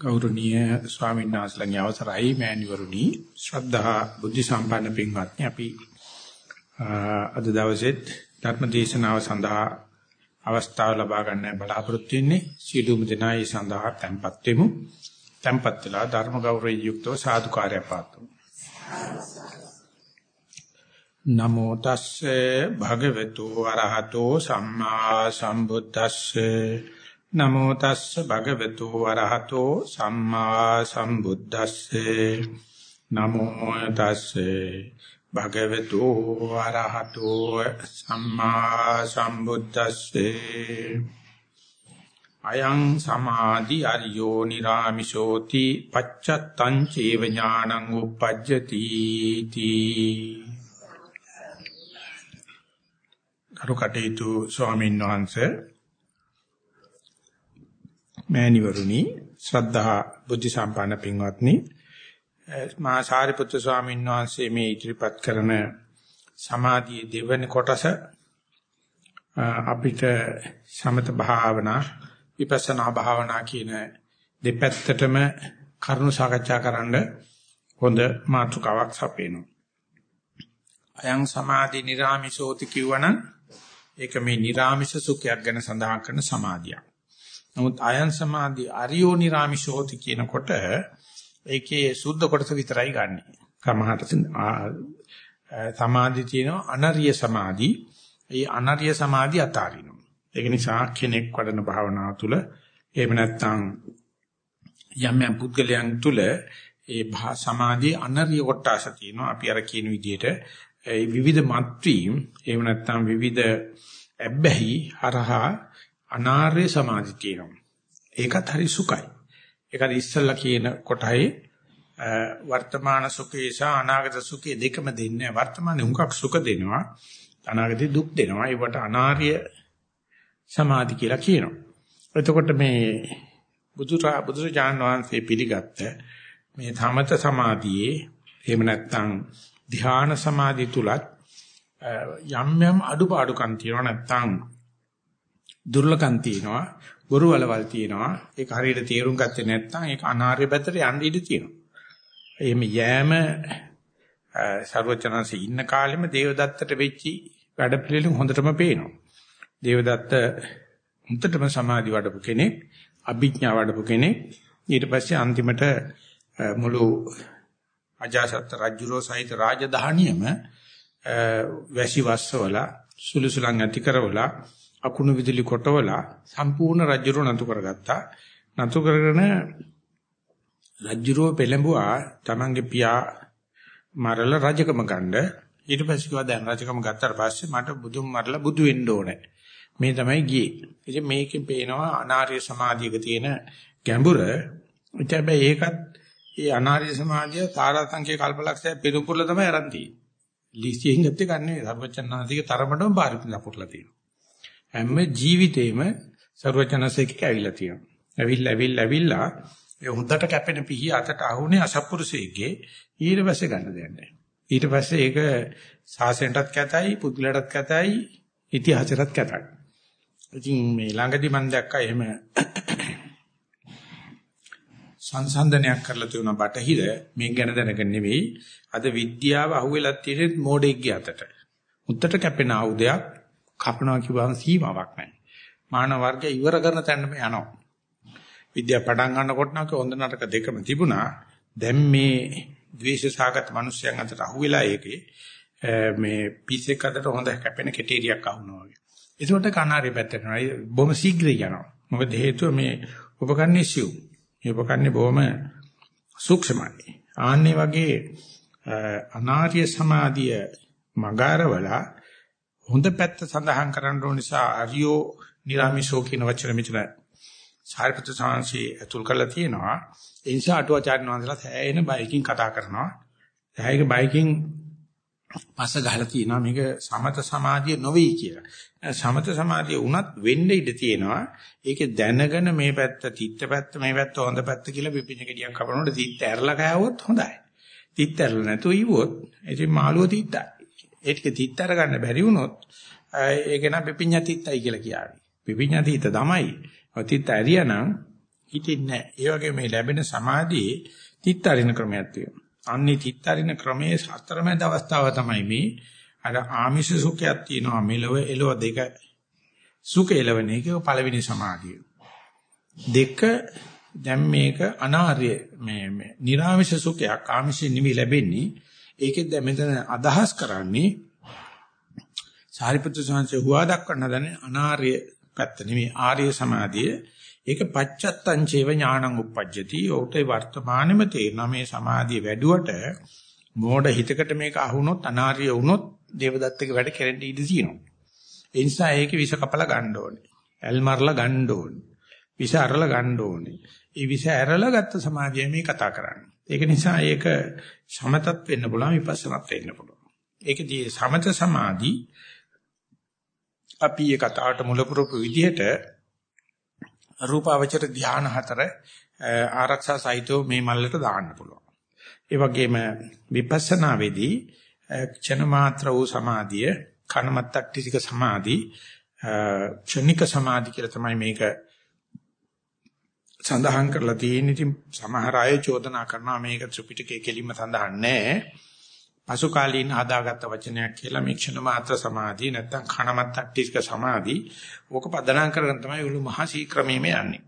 ගෞරවනීය ස්වාමීන් වහන්සේලාගේ අවසරයි මෑණිවරුනි. ශ්‍රද්ධා බුද්ධ සම්පන්න පින්වත්නි අපි අද දවසේ ධර්ම දේශනාව සඳහා අවස්ථාව ලබා ගන්න බලාපොරොත්තු වෙන්නේ. සීලුම දෙනායි සඳහා tempත් වෙමු. tempත් වෙලා ධර්ම ගෞරවයෙන් යුක්තව සාදුකාරය පාත්තුමු නමෝ තස්සේ භගවතු වරහතෝ සම්මා සම්බුද්දස්සේ නමෝ තස්ස භගවතු වරහතෝ සම්මා සම්බුද්දස්සේ. නමෝ තස්සේ භගවතු වරහතෝ සම්මා සම්බුද්දස්සේ. අයං සමාධි අරියෝ නිරාමිෂෝති පච්චත්තං චේව ඥානං උප්පජ්ජති තී. කරුකටේතු ස්වාමීන් වහන්සේ මෑණිවරුනි ශ්‍රද්ධා බුද්ධ සම්පන්න පින්වත්නි මහා සාරිපුත්‍ර ස්වාමීන් වහන්සේ මේ ඉදිරිපත් කරන සමාධියේ දෙවන කොටස අපිට සමත භාවනා විපස්සනා භාවනා කියන දෙපැත්තටම කරුණු සාකච්ඡා කරන්න හොඳ මාතෘකාවක් සපේනවා. අයං සමාධි නිරාමිසෝති කියවනම් ඒක මේ නිරාමිෂ සුඛයක් ගැන සඳහන් කරන සමාධියක්. නමුත් ආයන් සමාධි අරියෝ නිරාමිෂෝති කියනකොට ඒකේ සුද්ධ කොටස විතරයි ගන්නෙ. කමහට සමාධි තියෙනවා අනරිය සමාධි. ඒ අනරිය සමාධි අතාරිනවා. ඒක නිසා කෙනෙක් වඩන භාවනාව තුළ එහෙම නැත්නම් යම් යම් පුද්ගලයන් තුළ ඒ සමාධියේ අනරිය කොටස තියෙනවා. අපි අර කියන විදිහට ඒ විවිධ මාත්‍රීම් එහෙම නැත්නම් විවිධ ඇබ්බැහි හරහා අනාර්ය සමාධි තියෙනවා. ඒකත් හරි සුඛයි. ඒකත් ඉස්සල්ලා කියන කොටයි වර්තමාන සුඛේ සහ අනාගත සුඛේ දෙකම දෙන්නේ. වර්තමානයේ හුඟක් සුඛ දෙනවා. අනාගතේ දුක් දෙනවා. ඒවට අනාර්ය සමාධි කියලා කියනවා. එතකොට මේ බුදුරා බුදුරජාන් වහන්සේ පිළිගත්ත මේ ධමත සමාධියේ එහෙම නැත්නම් ධ්‍යාන සමාධි තුලත් යම් යම් අඩුපාඩුකම් තියෙනවා නැත්නම් දුර්ලකම් තියෙනවා බොරු වලවල් තියෙනවා. ඒක හරියට තේරුම් ගත්තේ නැත්නම් ඒක අනාර්ය පැත්තට යන්න ඉඩ තියෙනවා. එහෙම යෑම ਸਰවචනanse ඉන්න කාලෙම දේවදත්තට වෙච්චි වැඩ පිළිලෙන් හොඳටම පේනවා. දේවදත්ත හොඳටම සමාධි වඩපු කෙනෙක් අභිඥා වඩපු කෙනෙක්. ඊට පස්සේ අන්තිමට මුළු අජාසත් රජුරෝ සහිත රාජධානියම වැසි වස්සවලා සුළුසුලන් ඇති කරවලා අකුණු විදුලි කොටවලා සම්පූර්ණ රජුරෝ නතු කරගත්තා. නතු කරගෙන රජුරෝ පෙළඹුවා තමන්ගේ පියා මරලා රජකම ගන්න. ඊට පස්සේ කිව්වා දැන් රජකම ගත්තාට පස්සේ මට බුදුන් මරලා බුදු වෙන්න ඕනේ. මේ තමයි ගියේ. ඉතින් මේකෙන් පේනවා අනාර්ය සමාධියක තියෙන ගැඹුර. හැබැයි ඒකත් ඒ අනාර්ය සමාධිය සාරාංශකේ කල්පලක්ෂය පිරුපුරල තමයි අරන් තියෙන්නේ. ලිසියෙන් ගත්තේ ගන්නේ සර්වචන්නාන්තිගේ තරමටම පාරිපුරලා පුරලා තියෙනවා. හැම ජීවිතේම සර්වචනසේක ඇවිල්ලා තියෙනවා. ඇවිල්ලා ඇවිල්ලා ඇවිල්ලා ඒ හොඳට කැපෙන පිහි අතට අහුනේ අසපුරුෂයෙක්ගේ ඊට පස්සේ ගන්න දෙයක් නැහැ. ඊට පස්සේ ඒක සාසනයටත් කැතයි, පුදුලටත් කැතයි, ඉතිහාසයටත් කැතයි. ඉතින් මේ ළඟදි මම දැක්කා එහෙම සංසන්දනයක් කරලා තියෙන බටහිර මේ ගැන දැනගෙන නෙවෙයි අද විද්‍යාව අහුවෙලා තියෙන මොඩෙක්ගේ අතට. උත්තර කැපෙන ආයුධයක් කපනවා කියවම සීමාවක් නැහැ. මානව වර්ගය ඉවර කරන තැනම යනවා. විද්‍යාව පටන් ගන්නකොට නම් හොඳ නරක දෙකම තිබුණා. දැන් මේ ද්වේෂ සාගත මිනිස්යන් අතර අහුවෙලා ඒකේ මේ පිස්සෙක් අතට හොඳ කැපෙන කෙටේරියක් අහුනවා වගේ. ඒකට කනාරේ පැත්තට යනවා. බොහොම ශීඝ්‍රයි යනවා. මොකද හේතුව මේ උපකරණේ සිව්. මේ උපකරණේ බොහොම සූක්ෂමයි. ආන්නේ වගේ අනාර්ය සමාධිය මගාරවලා හොඳ පැත්ත සඳහන් කරන්න ඕන නිසා අරියෝ නිරාමිෂෝ කියන වචන මෙතන සාරිපුත්‍ර සාංශي අතුල් කරලා තියෙනවා. ඒ නිසා අටුවාචාර්ය වහන්සේලා සෑහෙන බයිකින් කතා කරනවා. සෑහෙන බයිකින් පස්ස ගහලා තියෙනවා මේක සමත සමාධිය නොවේ කියලා. සමත සමාධිය වුණත් වෙන්න ඉඩ තියෙනවා. ඒකේ දැනගෙන මේ පැත්ත තිත්ත පැත්ත මේ පැත්ත හොඳ පැත්ත කියලා පිපිඤ්ඤ ගෙඩියක් කපනකොට තිත්ත ඇරලා කෑවොත් හොඳයි. තිත්ත ඇරලා නැතුව ඉවොත් ඉතින් මාළුව තිත්තයි. ඒ ටික තිත්ත අරගන්න බැරි වුණොත් ඒක නම් පිපිඤ්ඤා තිත්තයි කියලා කියාවි. පිපිඤ්ඤා තිත්ත තමයි. තිත්ත ඇරියානම් හිතින්නේ නැහැ. ඒ වගේ මේ ලැබෙන සමාධියේ තිත්තරින ක්‍රමයක් තියෙනවා. අන්නේ තිත්තරින ක්‍රමයේ සතරමැද අවස්ථාව තමයි මේ අර ආමිෂ සුඛයක් තියෙනවා මෙලව එලව දෙක සුඛ එලවන එක පළවෙනි සමාධිය. දෙක දැන් මේක අනාර්ය මේ මේ නිර්ආමිෂ සුඛයක් ආමිෂ නිවි ලැබෙන්නේ ඒකෙත් දැන් මෙතන අදහස් කරන්නේ සාරිපුත්‍ර සංඝසේ හුවා දක්වන්න දන්නේ අනාර්ය පැත්ත නෙමෙයි ආර්ය සමාධිය. ඒක පච්චත්තං චේව ඥානං උප්පජ්ජති. ඕට වර්තමානෙම තේරෙනවා මේ සමාධිය වැඩුවට මෝඩ හිතකට මේක අහුනොත් අනාර්ය වුනොත් දේවදත්තගේ වැඩ කෙරෙන්න ඉඩ තියෙනවා. ඒ නිසා ඒකේ විස කපලා ගන්න ඕනේ. ඇල් මරලා ගන්න ඕනේ. විස අරලා ගන්න ඕනේ. ඒ විස ඇරලා ගත්ත සමාධිය මේ කතා කරන්නේ. ඒක නිසා ඒක සමතත් වෙන්න පුළුවන් විපස්සනාත් වෙන්න පුළුවන් ඒකදී සමත සමාධි අපි ඒ කතාවට මුල පුරපු විදිහට රූපාවචර ධාන හතර ආරක්ෂා සහිතව මේ මල්ලට දාන්න පුළුවන්. ඒ වගේම විපස්සනා වේදී ක්ෂණ මාත්‍ර වූ සමාධිය කනමත්තක්ටික සමාධි ක්ෂණික සමාධි කියලා තමයි මේක සඳහන් කරලා තියෙන්නේ. ඉතින් සමහර අය චෝදනා කරනවා මේක ත්‍රිපිටකයේ කෙලින්ම සඳහන් නැහැ. පසු කාලීන හදාගත්ත වචනයක් කියලා මේ ක්ෂණ මාත්‍ර සමාධිය නැත්තම් කණමත් අට්ටිස්ක සමාධි ඕක පදනම් කරගෙන තමයි උළු මහා ශීක්‍රමීම යන්නේ.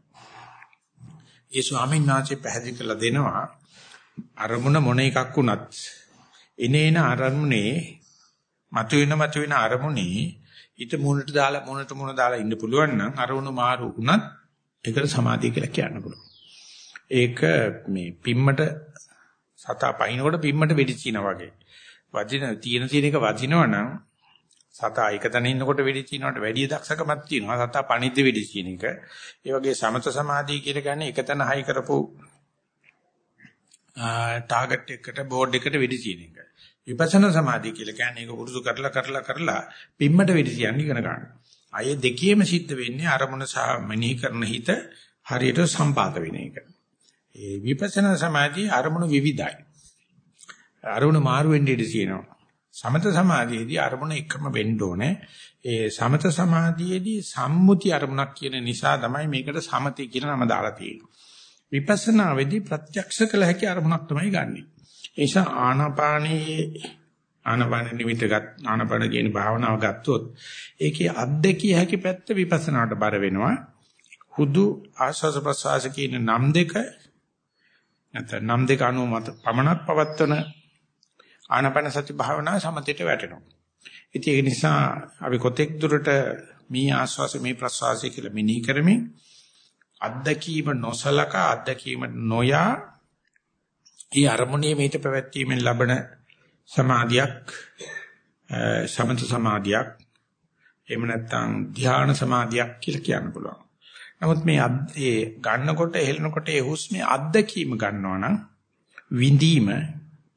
ඒ ස්වාමීන් වහන්සේ පැහැදිලි කරලා දෙනවා අරමුණ මොන එකක් වුණත් එනේන අරමුණේ මතුවෙන මතුවෙන අරමුණේ ඊට මුණට දාලා මුණට මුණ දාලා ඉන්න පුළුවන් නම් අරමුණ මාරු වුණත් ඒකට සමාධිය කියලා කියන්න පුළුවන්. ඒක මේ පිම්මට සතා පයින්නකොට පිම්මට වෙඩි තිනා වගේ. වදින තියෙන තියෙන එක වදිනවනම් සතා එක තැන ඉන්නකොට වෙඩි තිනවට වැඩි දක්ෂකමක් තියෙනවා සතා පණිද්ද වෙඩි කියන එක. ඒ වගේ සමත සමාධිය කියලා කියන්නේ එක තැන හයි කරපු ටාගට් එකකට බෝඩ් එකට වෙඩි තියන එක. විපස්සනා සමාධිය කියලා කියන්නේ ඒක පුරුදු කරලා කරලා කරලා පිම්මට වෙඩි තියන්න ඉගෙන ගන්න. අය දෙකේම සිද්ධ වෙන්නේ අරමුණ සහ මෙනෙහි කරන හිත හරියට සම්පාත වෙන එක. ඒ විපස්සනා සමාධිය අරමුණු විවිධයි. අරමුණ මාරු වෙන්න ඉඩ තියෙනවා. සමත සමාධියේදී අරමුණ එකම වෙන්න ඕනේ. ඒ සමත සමාධියේදී සම්මුති අරමුණක් කියන නිසා තමයි මේකට සමති කියන නම දාලා තියෙන්නේ. විපස්සනා වෙදී ප්‍රත්‍යක්ෂ කළ හැකි අරමුණක් තමයි ගන්නෙ. ඒ නිසා ආනාපානයේ ආනාපාන නිමිතගත් ආනාපාන කියන භාවනාව ගත්තොත් ඒකේ අද්දකිය හැකි පැත්ත විපස්සනාට බර වෙනවා. හුදු ආස්වාස ප්‍රසවාස කියන නම් දෙක නැත්නම් නම් දෙක අනුව මත පමණක් පවත්වන ආනාපාන සති භාවනාව සමතේට වැටෙනවා. ඉතින් ඒ නිසා අපි කොතෙක් දුරට මේ ආස්වාස මේ ප්‍රසවාසය කියලා මෙනෙහි කරමින් අත්දැකීම නොසලකා අත්දැකීම නොයා ඒ අරමුණේ මේත පැවැත්වීමෙන් ලබන සමාධියක් සමත සමාධියක් එහෙම නැත්නම් ධ්‍යාන සමාධියක් කියලා කියන්න පුළුවන්. නමුත් මේ ඒ ගන්නකොට හෙලනකොට ඒ හුස්මේ අත්දැකීම ගන්නවා නම් විඳීම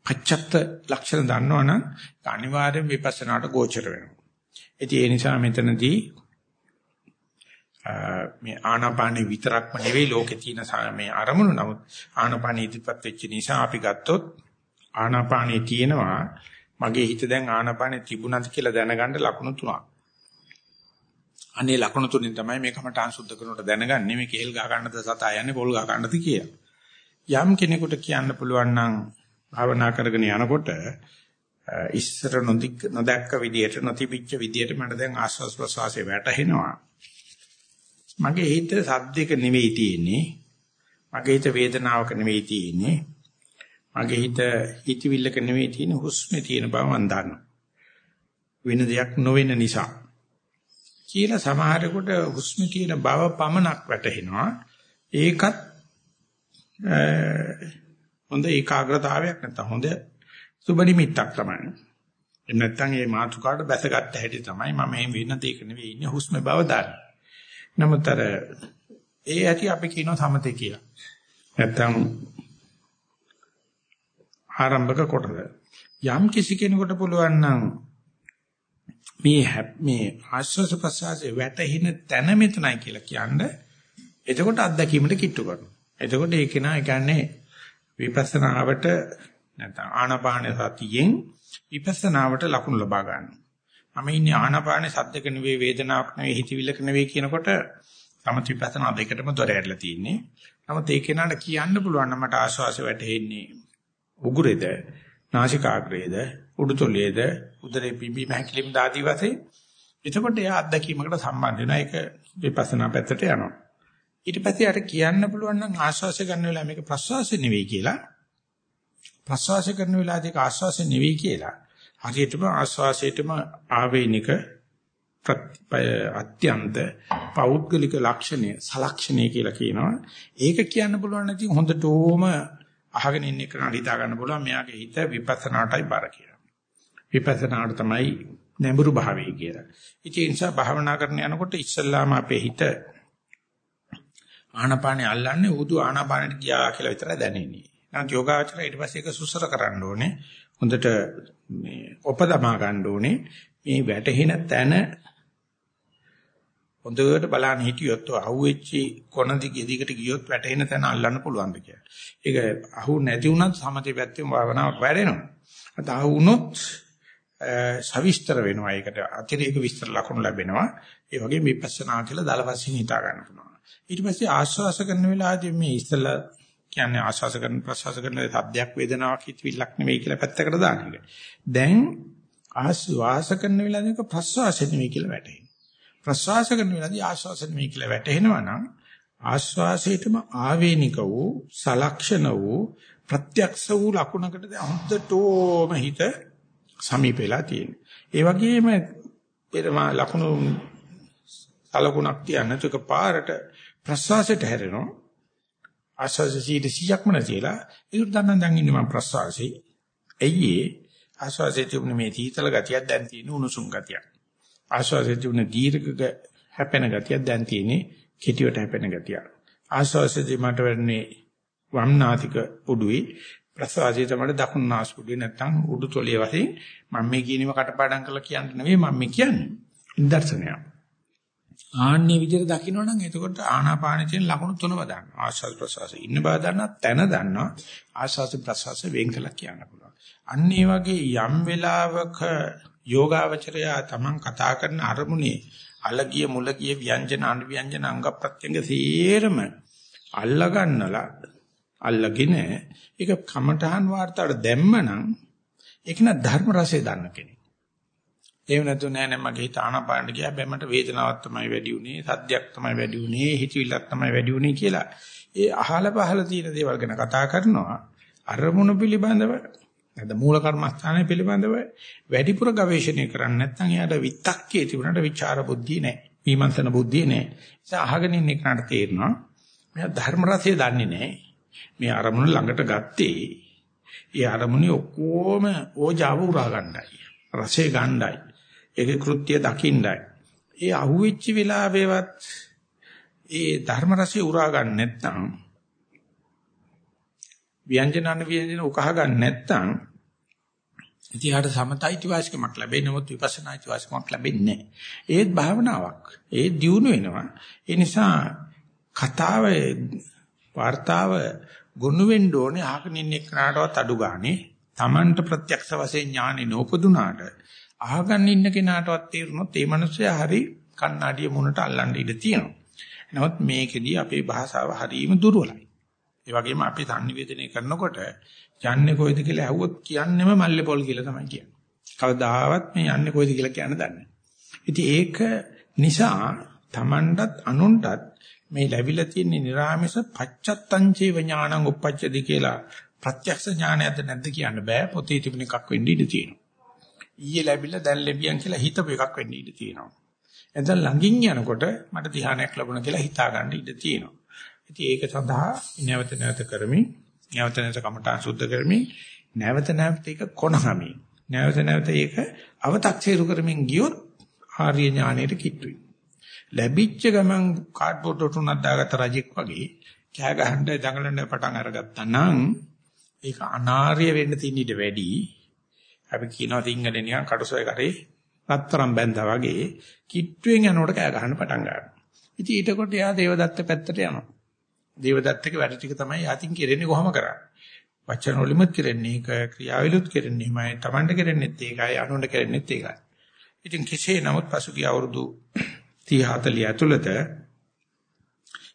පච්චත්ත ලක්ෂණ දන්නවනම් අනිවාර්යෙන් විපස්සනාට ගෝචර වෙනවා. ඉතින් ඒ නිසා මෙතනදී මේ ආනාපානෙ විතරක්ම නෙවෙයි ලෝකේ තියෙන මේ අරමුණු නමුත් ආනාපානෙ ඉදිරිපත් වෙච්ච නිසා අපි ගත්තොත් ආනාපානේ තියෙනවා මගේ හිත දැන් ආනාපානේ තිබුණාද කියලා දැනගන්න ලකුණු තුනක්. අනේ ලකුණු තුනෙන් තමයි මේ කමඨාන් සුද්ධ කරනකොට දැනගන්නේ මේ කෙල් ගා ගන්නද සතා යන්නේ පොල් ගා ගන්නද කියලා. යම් කෙනෙකුට කියන්න පුළුවන් නම් භාවනා කරගෙන යනකොට ඉස්සර නොදික් නොදැක්ක විදියට නොතිබිච්ච විදියට මට දැන් ආස්වාස් ප්‍රසවාසයේ වැටහෙනවා. මගේ හිත සද්දයක නෙවෙයි තියෙන්නේ. මගේ හිත වේදනාවක නෙවෙයි තියෙන්නේ. මගේ හිත හිතවිල්ලක නෙවෙයි තියෙන්නේ හුස්මේ තියෙන බව මම දන්නවා. වෙන දෙයක් නොවෙන නිසා. කියලා සමහරෙකුට හුස්මේ තියෙන බව පමණක් වැටහෙනවා. ඒකත් හොඳ ඒකාග්‍රතාවයක් නැත්නම් හොඳ සුබ නිමිත්තක් තමයි. එහෙම නැත්නම් මේ මාතුකාට බැසගත්ත හැටි තමයි මම මේ වෙන දෙයක නෙවෙයි ඉන්නේ හුස්ම බව දාන්න. නමුත් අර ඒ ඇති අපි කියනවා සමතේ කියලා. නැත්නම් ආරම්භක කොටස. යම් කිසි කෙනෙකුට පුළුවන් නම් මේ මේ ආශ්වාස ප්‍රශ්වාසයේ වැටෙන තැන මෙතනයි කියලා කියන්නේ එතකොට අත්දැකීමට කිට්ටු කරනවා. එතකොට ඒක නා කියන්නේ විපස්සනාවට නැත්නම් ආනාපාන සතියෙන් විපස්සනාවට ලකුණු ලබා ගන්නවා. මම ඉන්නේ ආනාපාන සද්දක නෙවෙයි වේදනාවක් නෙවෙයි හිතවිල්ලක නෙවෙයි කියනකොට සමථ විපස්සනා දෙකටම දොර ඇරලා තියෙන්නේ. නමුත් ඒ කෙනාට කියන්න පුළුවන් නම් මට ආශ්වාසය වැටෙන්නේ උගුරේද, නාසිකාග්‍රේද, උඩුතොලේද, උදරේ පිම්බීම හැකිලිම දාදී වශයෙන්. එතකොට එයා අත්දැකීමකට සම්බන්ධ වෙනවා. ඒක විපස්සනා පැත්තට යනවා. ඊට පස්සේ යාට කියන්න පුළුවන් නම් ආශ්වාසය ගන්න වෙලාව මේක ප්‍රශ්වාසය නෙවෙයි කියලා. ප්‍රශ්වාසය කරන වෙලාවදී ඒක ආශ්වාසය නෙවෙයි කියලා. හරියටම ආශ්වාසයටම ආවේනික අත්‍යන්ත පෞද්ගලික ලක්ෂණය සලක්ෂණය කියලා කියනවා. ඒක කියන්න පුළුවන් නැති හොඳටම අහගෙන ඉන්න කෙනාට හිතා ගන්න පුළුවන් මෙයාගේ හිත විපස්සනාටයි බර කියලා. විපස්සනාට තමයි නැඹුරු භාවය කියලා. ඉතින් ඒ නිසා භාවනා කරන යනකොට ඉස්සල්ලාම අපේ හිත ආනාපානේ අල්ලන්නේ උදු ආනාපානෙට ගියා කියලා විතරයි දැනෙන්නේ. නැත්නම් යෝගාචරය ඊට පස්සේ ඒක සුසර කරන්න ඕනේ. හොඳට මේ උපදමා ගන්න ඕනේ. මේ වැටෙන තැන හොඳට බලන්න හිටියොත් අහුවෙච්චි කොන දිගේ දිගට ගියොත් වැටෙන තැන අල්ලන්න පුළුවන්ද කියලා. ඒක අහු නැති වුණත් සමතේ පැත්තෙන් භාවනාවක් වැඩෙනවා. අත අහු වුණොත් සවිස්තර වෙනවා. ඒකට අතිරේක විස්තර ලකුණු ලැබෙනවා. ඒ වගේ විපස්සනා කියලා දලවසින් හිතා ගන්න පුළුවන්. ඊට පස්සේ ආශ්වාස කරන වෙලාවදී මේ ඉස්සලා කියන්නේ ආශ්වාස කරන ප්‍රශ්වාස කරන සද්දයක් වේදනාවක් හිතවිල්ලක් නෙවෙයි කියලා පැත්තකට දාන එක. දැන් ආශ්වාස කරන වෙලාවදී ප්‍රශ්වාස නෙවෙයි කියලා වැටහෙනවා. ප්‍රශ්වාස කරන වෙලාවදී ආශ්වාස නෙවෙයි කියලා වැටහෙනවා නම් ආශ්වාසයේටම ආවේනික වූ සලක්ෂණ වූ ප්‍රත්‍යක්ෂ වූ ලකුණකට හොඳටම හිත සමීපෙලා තියෙනවා. ඒ වගේම පෙරම ලකුණු සලකුණක් තියන්න තුක පාරට ප්‍රසවාසයට හැරෙනවා. ආශ්වාසය 100ක්ම නැතිලා ඒක දන්න දැන් ඉන්නේ මම ප්‍රසවාසී. එయ్యේ ආශ්වාසයේ තිබුණ මේ තීතල ගතියක් දැන් තියෙන උණුසුම් ගතියක්. ආශ්වාසයේ තිබුණ දීර්ඝක හැපෙන ගතියක් දැන් තියෙන්නේ කෙටිවට හැපෙන ගතියක්. ආශ්වාසයේදී මට වෙන්නේ වම්නාතික උඩුවේ ප්‍රසවාසයේ තමයි දකුණු නාස්පුඩුවේ නැත්තම් උඩුතොලේ වශයෙන් මම මේ කියනව කටපාඩම් කරලා කියන්න නෙවෙයි මම මේ කියන්නේ. නිදර්ශනයක්. ආන්නේ විදිහට දකින්නවනම් එතකොට ආනාපානයේ තියෙන ලකුණු තුනම දන්නවා. ආස්වාද ප්‍රසවාස ඉන්න බව දන්නවා, තැන දන්නවා. ආස්වාද ප්‍රසවාස වෙන් කළා කියන්න පුළුවන්. අන්න ඒ වගේ යම් වෙලාවක යෝගාවචරය තමන් කතා කරන අරමුණේ අලගිය මුලගිය ව්‍යංජන අනුව්‍යංජන අංග ප්‍රත්‍යංග සේරම අල්ලගන්නලා අල්ලගෙන ඒක කමඨහන් වාර්තාවට දැම්මනම් ඒක න ධර්ම රසය දන්න කෙනෙක්. එහෙම නැතු නෑ නෑ මගේ හිත ආනපානට ගියා හැබැයි මට වේදනාවක් තමයි වැඩි උනේ සද්දයක් තමයි වැඩි උනේ හිතවිල්ලක් තමයි වැඩි උනේ කියලා ඒ අහල පහල තියෙන දේවල් ගැන කතා කරනවා අරමුණු පිළිබඳව නැත්නම් මූල කර්මස්ථානය පිළිබඳව වැඩිපුර ගවේෂණය කරන්නේ නැත්නම් එයාට විත්තක්කේ තිබුණාට විචාර බුද්ධිය නෑ විමර්ශන බුද්ධිය නෑ ඒ අහගෙන ඉන්න කෙනාට තේරෙනවා මෙයා ධර්ම රසය දන්නේ නෑ මේ අරමුණ ළඟට ගත්තේ ඒ අරමුණේ ඔක්කොම ඕජාව උරා ගන්නයි. රසය ගන්නයි. ඒකේ කෘත්‍ය දකින්නයි. ඒ අහුවෙච්ච වෙලාවෙවත් ඒ ධර්ම රසය උරා ගන්න නැත්නම් ව්‍යංජන අන ව්‍යංජන උකහා ගන්න නැත්නම් ඉතියාට සමතයිති වාසිකමක් ලැබෙන්නේ නමුත් විපස්සනායිති වාසිකමක් ලැබෙන්නේ නැහැ. ඒත් භාවනාවක්. ඒ දියුණු වෙනවා. ඒ නිසා කතාවේ වார்த்தාව ගොනු වෙන්න ඕනේ අහගෙන ඉන්න එක්කනටවත් අඩු ගානේ. Tamanට ප්‍රත්‍යක්ෂ වශයෙන් ඥානෙ නෝපදුනාට අහගෙන ඉන්න කෙනාටවත් තේරුනොත් ඒ මනුස්සයා හරි කණ්ණාඩිය මුනට අල්ලන්න ඉඩ තියෙනවා. නමුත් මේකෙදී අපේ භාෂාව හරීම දුර්වලයි. ඒ වගේම අපි sannivedanaya කරනකොට යන්නේ කොයිද කියලා ඇහුවොත් කියන්නෙම මල්ලේ පොල් කියලා තමයි කියන්නේ. කවදාවත් මේ යන්නේ කොයිද කියලා කියන්න දන්නේ නැහැ. ඉතින් ඒක නිසා Tamanටත් අනුන්ටත් මේ ලැබිලා තියෙන නිර්ාමස පච්චත්තංචේව ඥානං උප්පච්චති කියලා ප්‍රත්‍යක්ෂ ඥානයක්ද නැද්ද කියන්න බෑ. පොතේ තිබුණ එකක් වෙන්න ඉඩ තියෙනවා. ඊයේ ලැබිලා දැන් ලැබියන් කියලා හිතපු එකක් වෙන්න ඉඩ තියෙනවා. එතන ළඟින් යනකොට මට ධ්‍යානයක් ලැබුණා කියලා හිතා ගන්න ඉඩ තියෙනවා. ඉතින් ඒක සඳහා නැවත නැවත කරමින් නැවත නැවත කමඨා සුද්ධ කරමින් නැවත නැවත ඒක කොනහමි. නැවත නැවත ඒක අව탁සීරු කරමින් ගියොත් ආර්ය ඥානයට කිට්ටුයි. ලැබිච්ච ගමන් කාඩ්බෝඩ් උටුනක් දාගත්ත රජෙක් වගේ කෑ ගහන්න දඟලන්න පටන් අරගත්තා නම් ඒක අනාර්ය වෙන්න තියෙන ඉඩ වැඩි අපි කියනවා සිංහලෙන් නිකන් කටුසොය කරේ රත්තරන් බැඳා වගේ කිට්ටුවෙන් යනකොට කෑ ගහන්න පටන් ගන්නවා. ඉතින් ඊට කොට යා දේවදත්ත පැත්තට යනවා. දේවදත්තගේ වැඩ ටික තමයි යාතින් කෙරෙන්නේ කොහොම කරන්නේ. වචන වලිමුත් කෙරෙන්නේ ඒක ක්‍රියාවලියුත් කෙරෙන්නේ මයි Tamanට කෙරෙන්නේත් ඒකයි අනුන්ට කෙරෙන්නේත් ඒකයි. ඉතින් කෙසේ නමුත් පසුගිය අවුරුදු 30 40 ඇතුළත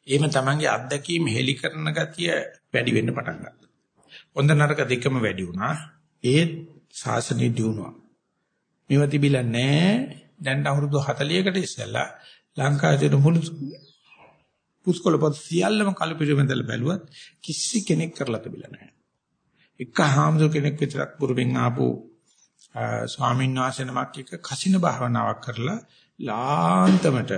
එහෙම තමන්ගේ අත්දැකීම් හෙලි කරන ගතිය වැඩි වෙන්න පටන් ගත්තා. හොඳ නරක දෙකම වැඩි වුණා. ඒත් ශාසනය දියුණුවා. මේව තිබිලා නැහැ. දැන් අවුරුදු 40කට ඉස්සෙල්ලා ලංකාවේ මුළු පුස්කොළ පොත් සියල්ලම කලපිරමෙන්දල බැලුවත් කිසි කෙනෙක් කරලා තිබිලා නැහැ. එක හාමුදුර කෙනෙක් විතරක් පුරුමින් ආපු ස්වාමීන් වහන්සේ නමක් එක කසින භාවනාවක් කරලා ලාන්තමට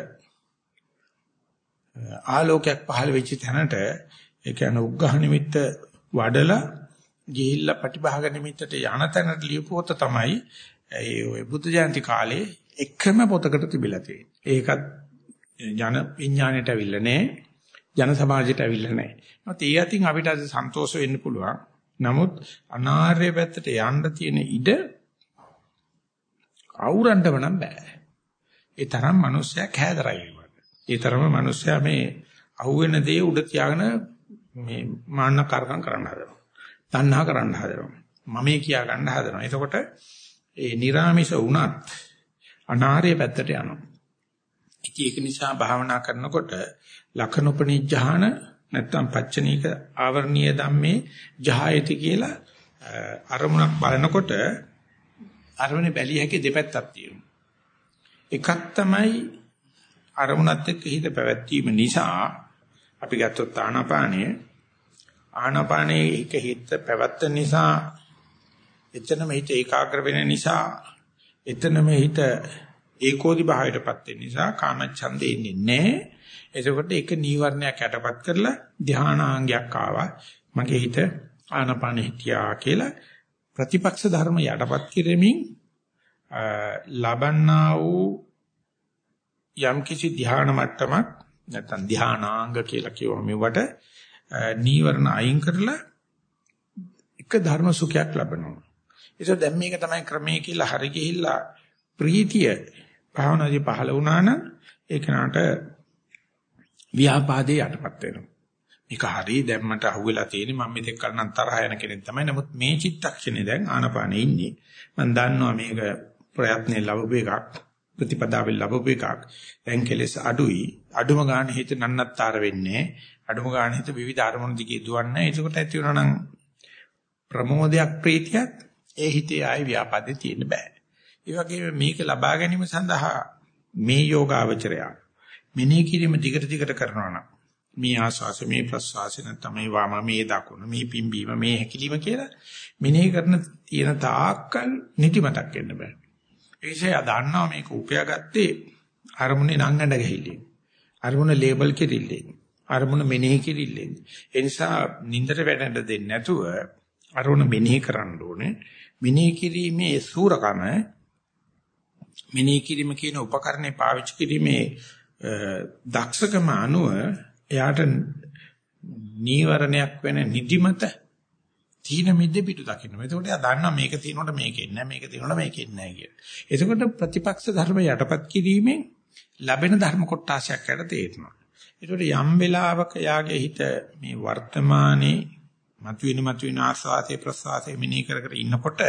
ආලෝකයක් පහළ වෙච්ච තැනට ඒ කියන්නේ උග්ඝහ නිමිත්ත වඩලා ගිහිල්ලා ප්‍රතිභාග නිමිත්තට යන තැනට ලියපුවත තමයි ඒ ඔය බුද්ධ ජයන්ති කාලේ එකම පොතකට තිබිලා තියෙන්නේ. ඒකත් ජන විඥාණයට අවිල්ල නැහැ. ජන සමාජයට අවිල්ල නැහැ. නමුත් ඒ අතින් අපිට අද සන්තෝෂ වෙන්න පුළුවන්. නමුත් අනාර්ය පැත්තට යන්න තියෙන ඉඩ අවුරන්නව නම් බෑ. ඒ තරම් මිනිස්සයා කෑදරයි වුණා. ඒ තරම මිනිස්සයා මේ අහුවෙන දේ උඩ තියාගෙන මේ මාන්න කාර්කම් කරන්න හදනවා. තණ්හා කරන්න හදනවා. මමේ කියා ගන්න හදනවා. එතකොට ඒ නිර්ාමිෂ වුණත් අනාර්ය පැත්තට යනවා. ඉතින් ඒක නිසා භාවනා කරනකොට ලක්ෂණුපනිජ්ජහන නැත්තම් පච්චනීක ආවර්ණීය ධම්මේ ජහයති කියලා අරමුණක් බලනකොට අරමුණේ බැලිය හැකි දෙපැත්තක් තියෙනවා. එකක් තමයි අරමුණත් එක්ක හිත පැවැත්වීම නිසා අපි ගත්තොත් ආනාපානය ආනාපානයේ එක හිත පැවැත්වෙන නිසා එතනම හිත ඒකාග්‍ර වෙන නිසා එතනම හිත ඒකෝදි භාවයටපත් වෙන නිසා කාමච්ඡන්දේ ඉන්නේ නැහැ. එතකොට ඒක නීවරණයක් යටපත් කරලා ධානාංගයක් ආවා. මගේ හිත ආනාපානෙ හිටියා කියලා ප්‍රතිපක්ෂ ධර්ම යටපත් කිරීමෙන් ලබන්නා වූ යම් කිසි ධ්‍යාන මට්ටමක් නැත්නම් ධානාංග කියලා කියවම මේවට නීවරණ අයින් කරලා එක ධර්ම සුඛයක් ලබනවා. ඒක දැන් මේක තමයි ක්‍රමයේ කියලා හරි ගිහිල්ලා ප්‍රීතිය භාවනාවේ පහළ වුණා නම් ඒක නට ව්‍යාපාදේ යටපත් වෙනවා. මේක හරි දැන් මට අහුවෙලා තියෙන්නේ මම මෙතෙක් කල නම් තරහ යන කෙනෙක් තමයි. නමුත් මේ චිත්තක්ෂණේ දැන් ආනපානෙ ඉන්නේ. මම දන්නවා මේක ප්‍රයත්නේ ලැබුව එකක්. ප්‍රතිපදාවෙන් ලැබුව එකක්. දැන් කෙලස් අඩුයි. අඩුම ගන්න හිත නන්නත්තර වෙන්නේ. අඩුම ගන්න හිත විවිධ අරමුණු දිගේ දුවන්නේ. ඒකට ඇති වෙනවා නම් ප්‍රමෝදයක් ප්‍රීතියක් ඒ හිතේ ආයි ව්‍යාපාදේ තියෙන්න බෑ. ඒ වගේම මේක ලබා ගැනීම සඳහා මේ යෝගාවචරය මෙනෙහි කිරීම දිගට දිගට කරනවා නම් මේ ආස්වාස මේ ප්‍රස්වාස නැත්නම් මේ වාම මේ දකුණ මේ පිම්බීම මේ හැකිලිම කියලා මෙනෙහි කරන තියෙන තාක්කල් නිදිමතක් එන්න බෑ. ඒ නිසා දන්නවා මේක උපයාගත්තේ අරමුණේ නංගඬ ගහිල්ලේ. අරමුණ ලේබල් කිරිල්ලේ. අරමුණ මෙනෙහි කිරිල්ලේ. ඒ නිසා නින්දට වැටෙන්න දෙන්නේ නැතුව අරමුණ මෙනෙහි කරන්න ඕනේ. මෙනෙහි කිරීමේ සූරකම මෙනෙහි කිරීම කියන උපකරණේ පාවිච්චි කිරීමේ දක්ෂකම අනුව එයාට නීවරණයක් වෙන නිදිමත තීන මිද්ද පිටු දකින්න. එතකොට එයා දන්නවා මේක තියෙනකොට මේකෙන්නේ නැහැ මේක තියෙනකොට මේකෙන්නේ නැහැ කියලා. එතකොට ප්‍රතිපක්ෂ ධර්ම යටපත් කිරීමෙන් ලැබෙන ධර්ම කොටාශයක් යට තේරෙනවා. ඒකට යම් වෙලාවක යාගේ හිත මේ වර්තමානයේ මතුවෙන මතුවෙන ආස්වාදයේ ප්‍රසආසයේ මිනී කර කර ඉන්නකොට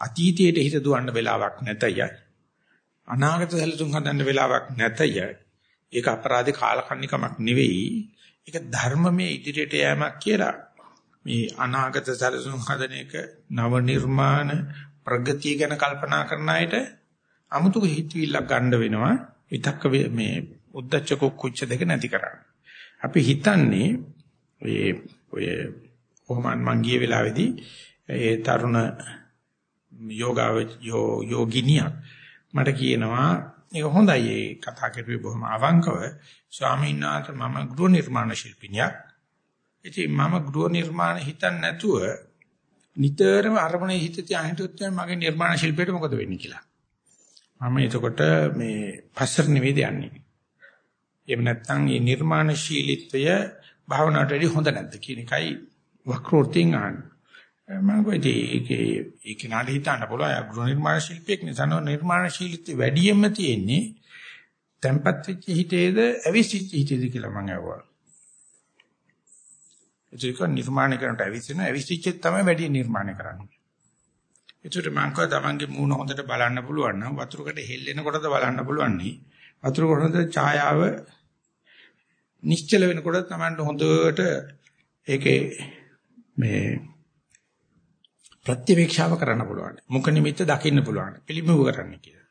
අතීතයට හිත දුවන්න වෙලාවක් නැතය. අනාගත සැලසුම් හදන්න වෙලාවක් නැතය. ඒක අපරාධේ කාලකන්නිකමක් නෙවෙයි. ඒක ධර්මමේ ඉදිරියට යෑමක් කියලා. මේ අනාගත සැලසුම් හදන එක නව නිර්මාණ ප්‍රගතිය ගැන කල්පනා කරන අයට අමුතු හිතවිල්ලක් ගන්න වෙනවා. විතක්ක මේ උද්දච්ච කුච්ච දෙක නැති කරන්න. අපි හිතන්නේ ඔය ඔය කොහොමන් මං ගිය වෙලාවේදී ඒ තරුණ යෝගාව යෝගිනියක් මට කියනවා ඒක හොඳයි ඒ කතා කරුවේ බොහොම අවංකව. ස්වාමීන් වහන්සේ මම ගෘහ නිර්මාණ ශිල්පිනියක්. ඉතින් මම ගෘහ නිර්මාණ හිතන්නේ නැතුව නිතරම අරමුණේ හිත තියාගෙන හිටියොත් මගේ නිර්මාණ ශිල්පයට මොකද වෙන්නේ කියලා. මම එතකොට මේ පස්සර නෙවෙයි යන්නේ. එහෙම නැත්නම් මේ නිර්මාණශීලීත්වය භාවනාවට වැඩි හොඳ නැද්ද කියන එකයි වක්‍රෝත්යෙන් අහන්නේ. මම කොයිදී ඒකේ ඒක නාඩ හිතන්න පුළුවන් ගෘහ නිර්මාණ ශිල්පියෙක් නිසා නිර්මාණශීලීත්වය වැඩියෙන්ම තියෙන්නේ tempat වෙච්ච හිතේද ඇවිස්සිච්ච හිතේද කියලා මම අහුවා. ඒක නිර්මාණය කරනට ඇවිස්සෙන ඇවිස්සිච්ච තමයි වැඩි නිර්මාණය කරන්නේ. ඒකට මම කව තමන්ගේ මූණ හොඳට බලන්න පුළුවන් නම් වතුරකට හෙල්ලෙනකොටද බලන්න පුළුවන් නේ. වතුර කොටද ඡායාව නිශ්චල වෙනකොට තමයි හොඳට ඒකේ මේ ප්‍රතිවේක්ෂාව කරන්න පුළුවන්. මුඛ නිමිත්ත දකින්න පුළුවන්. පිළිඹු කරන්න කියලා.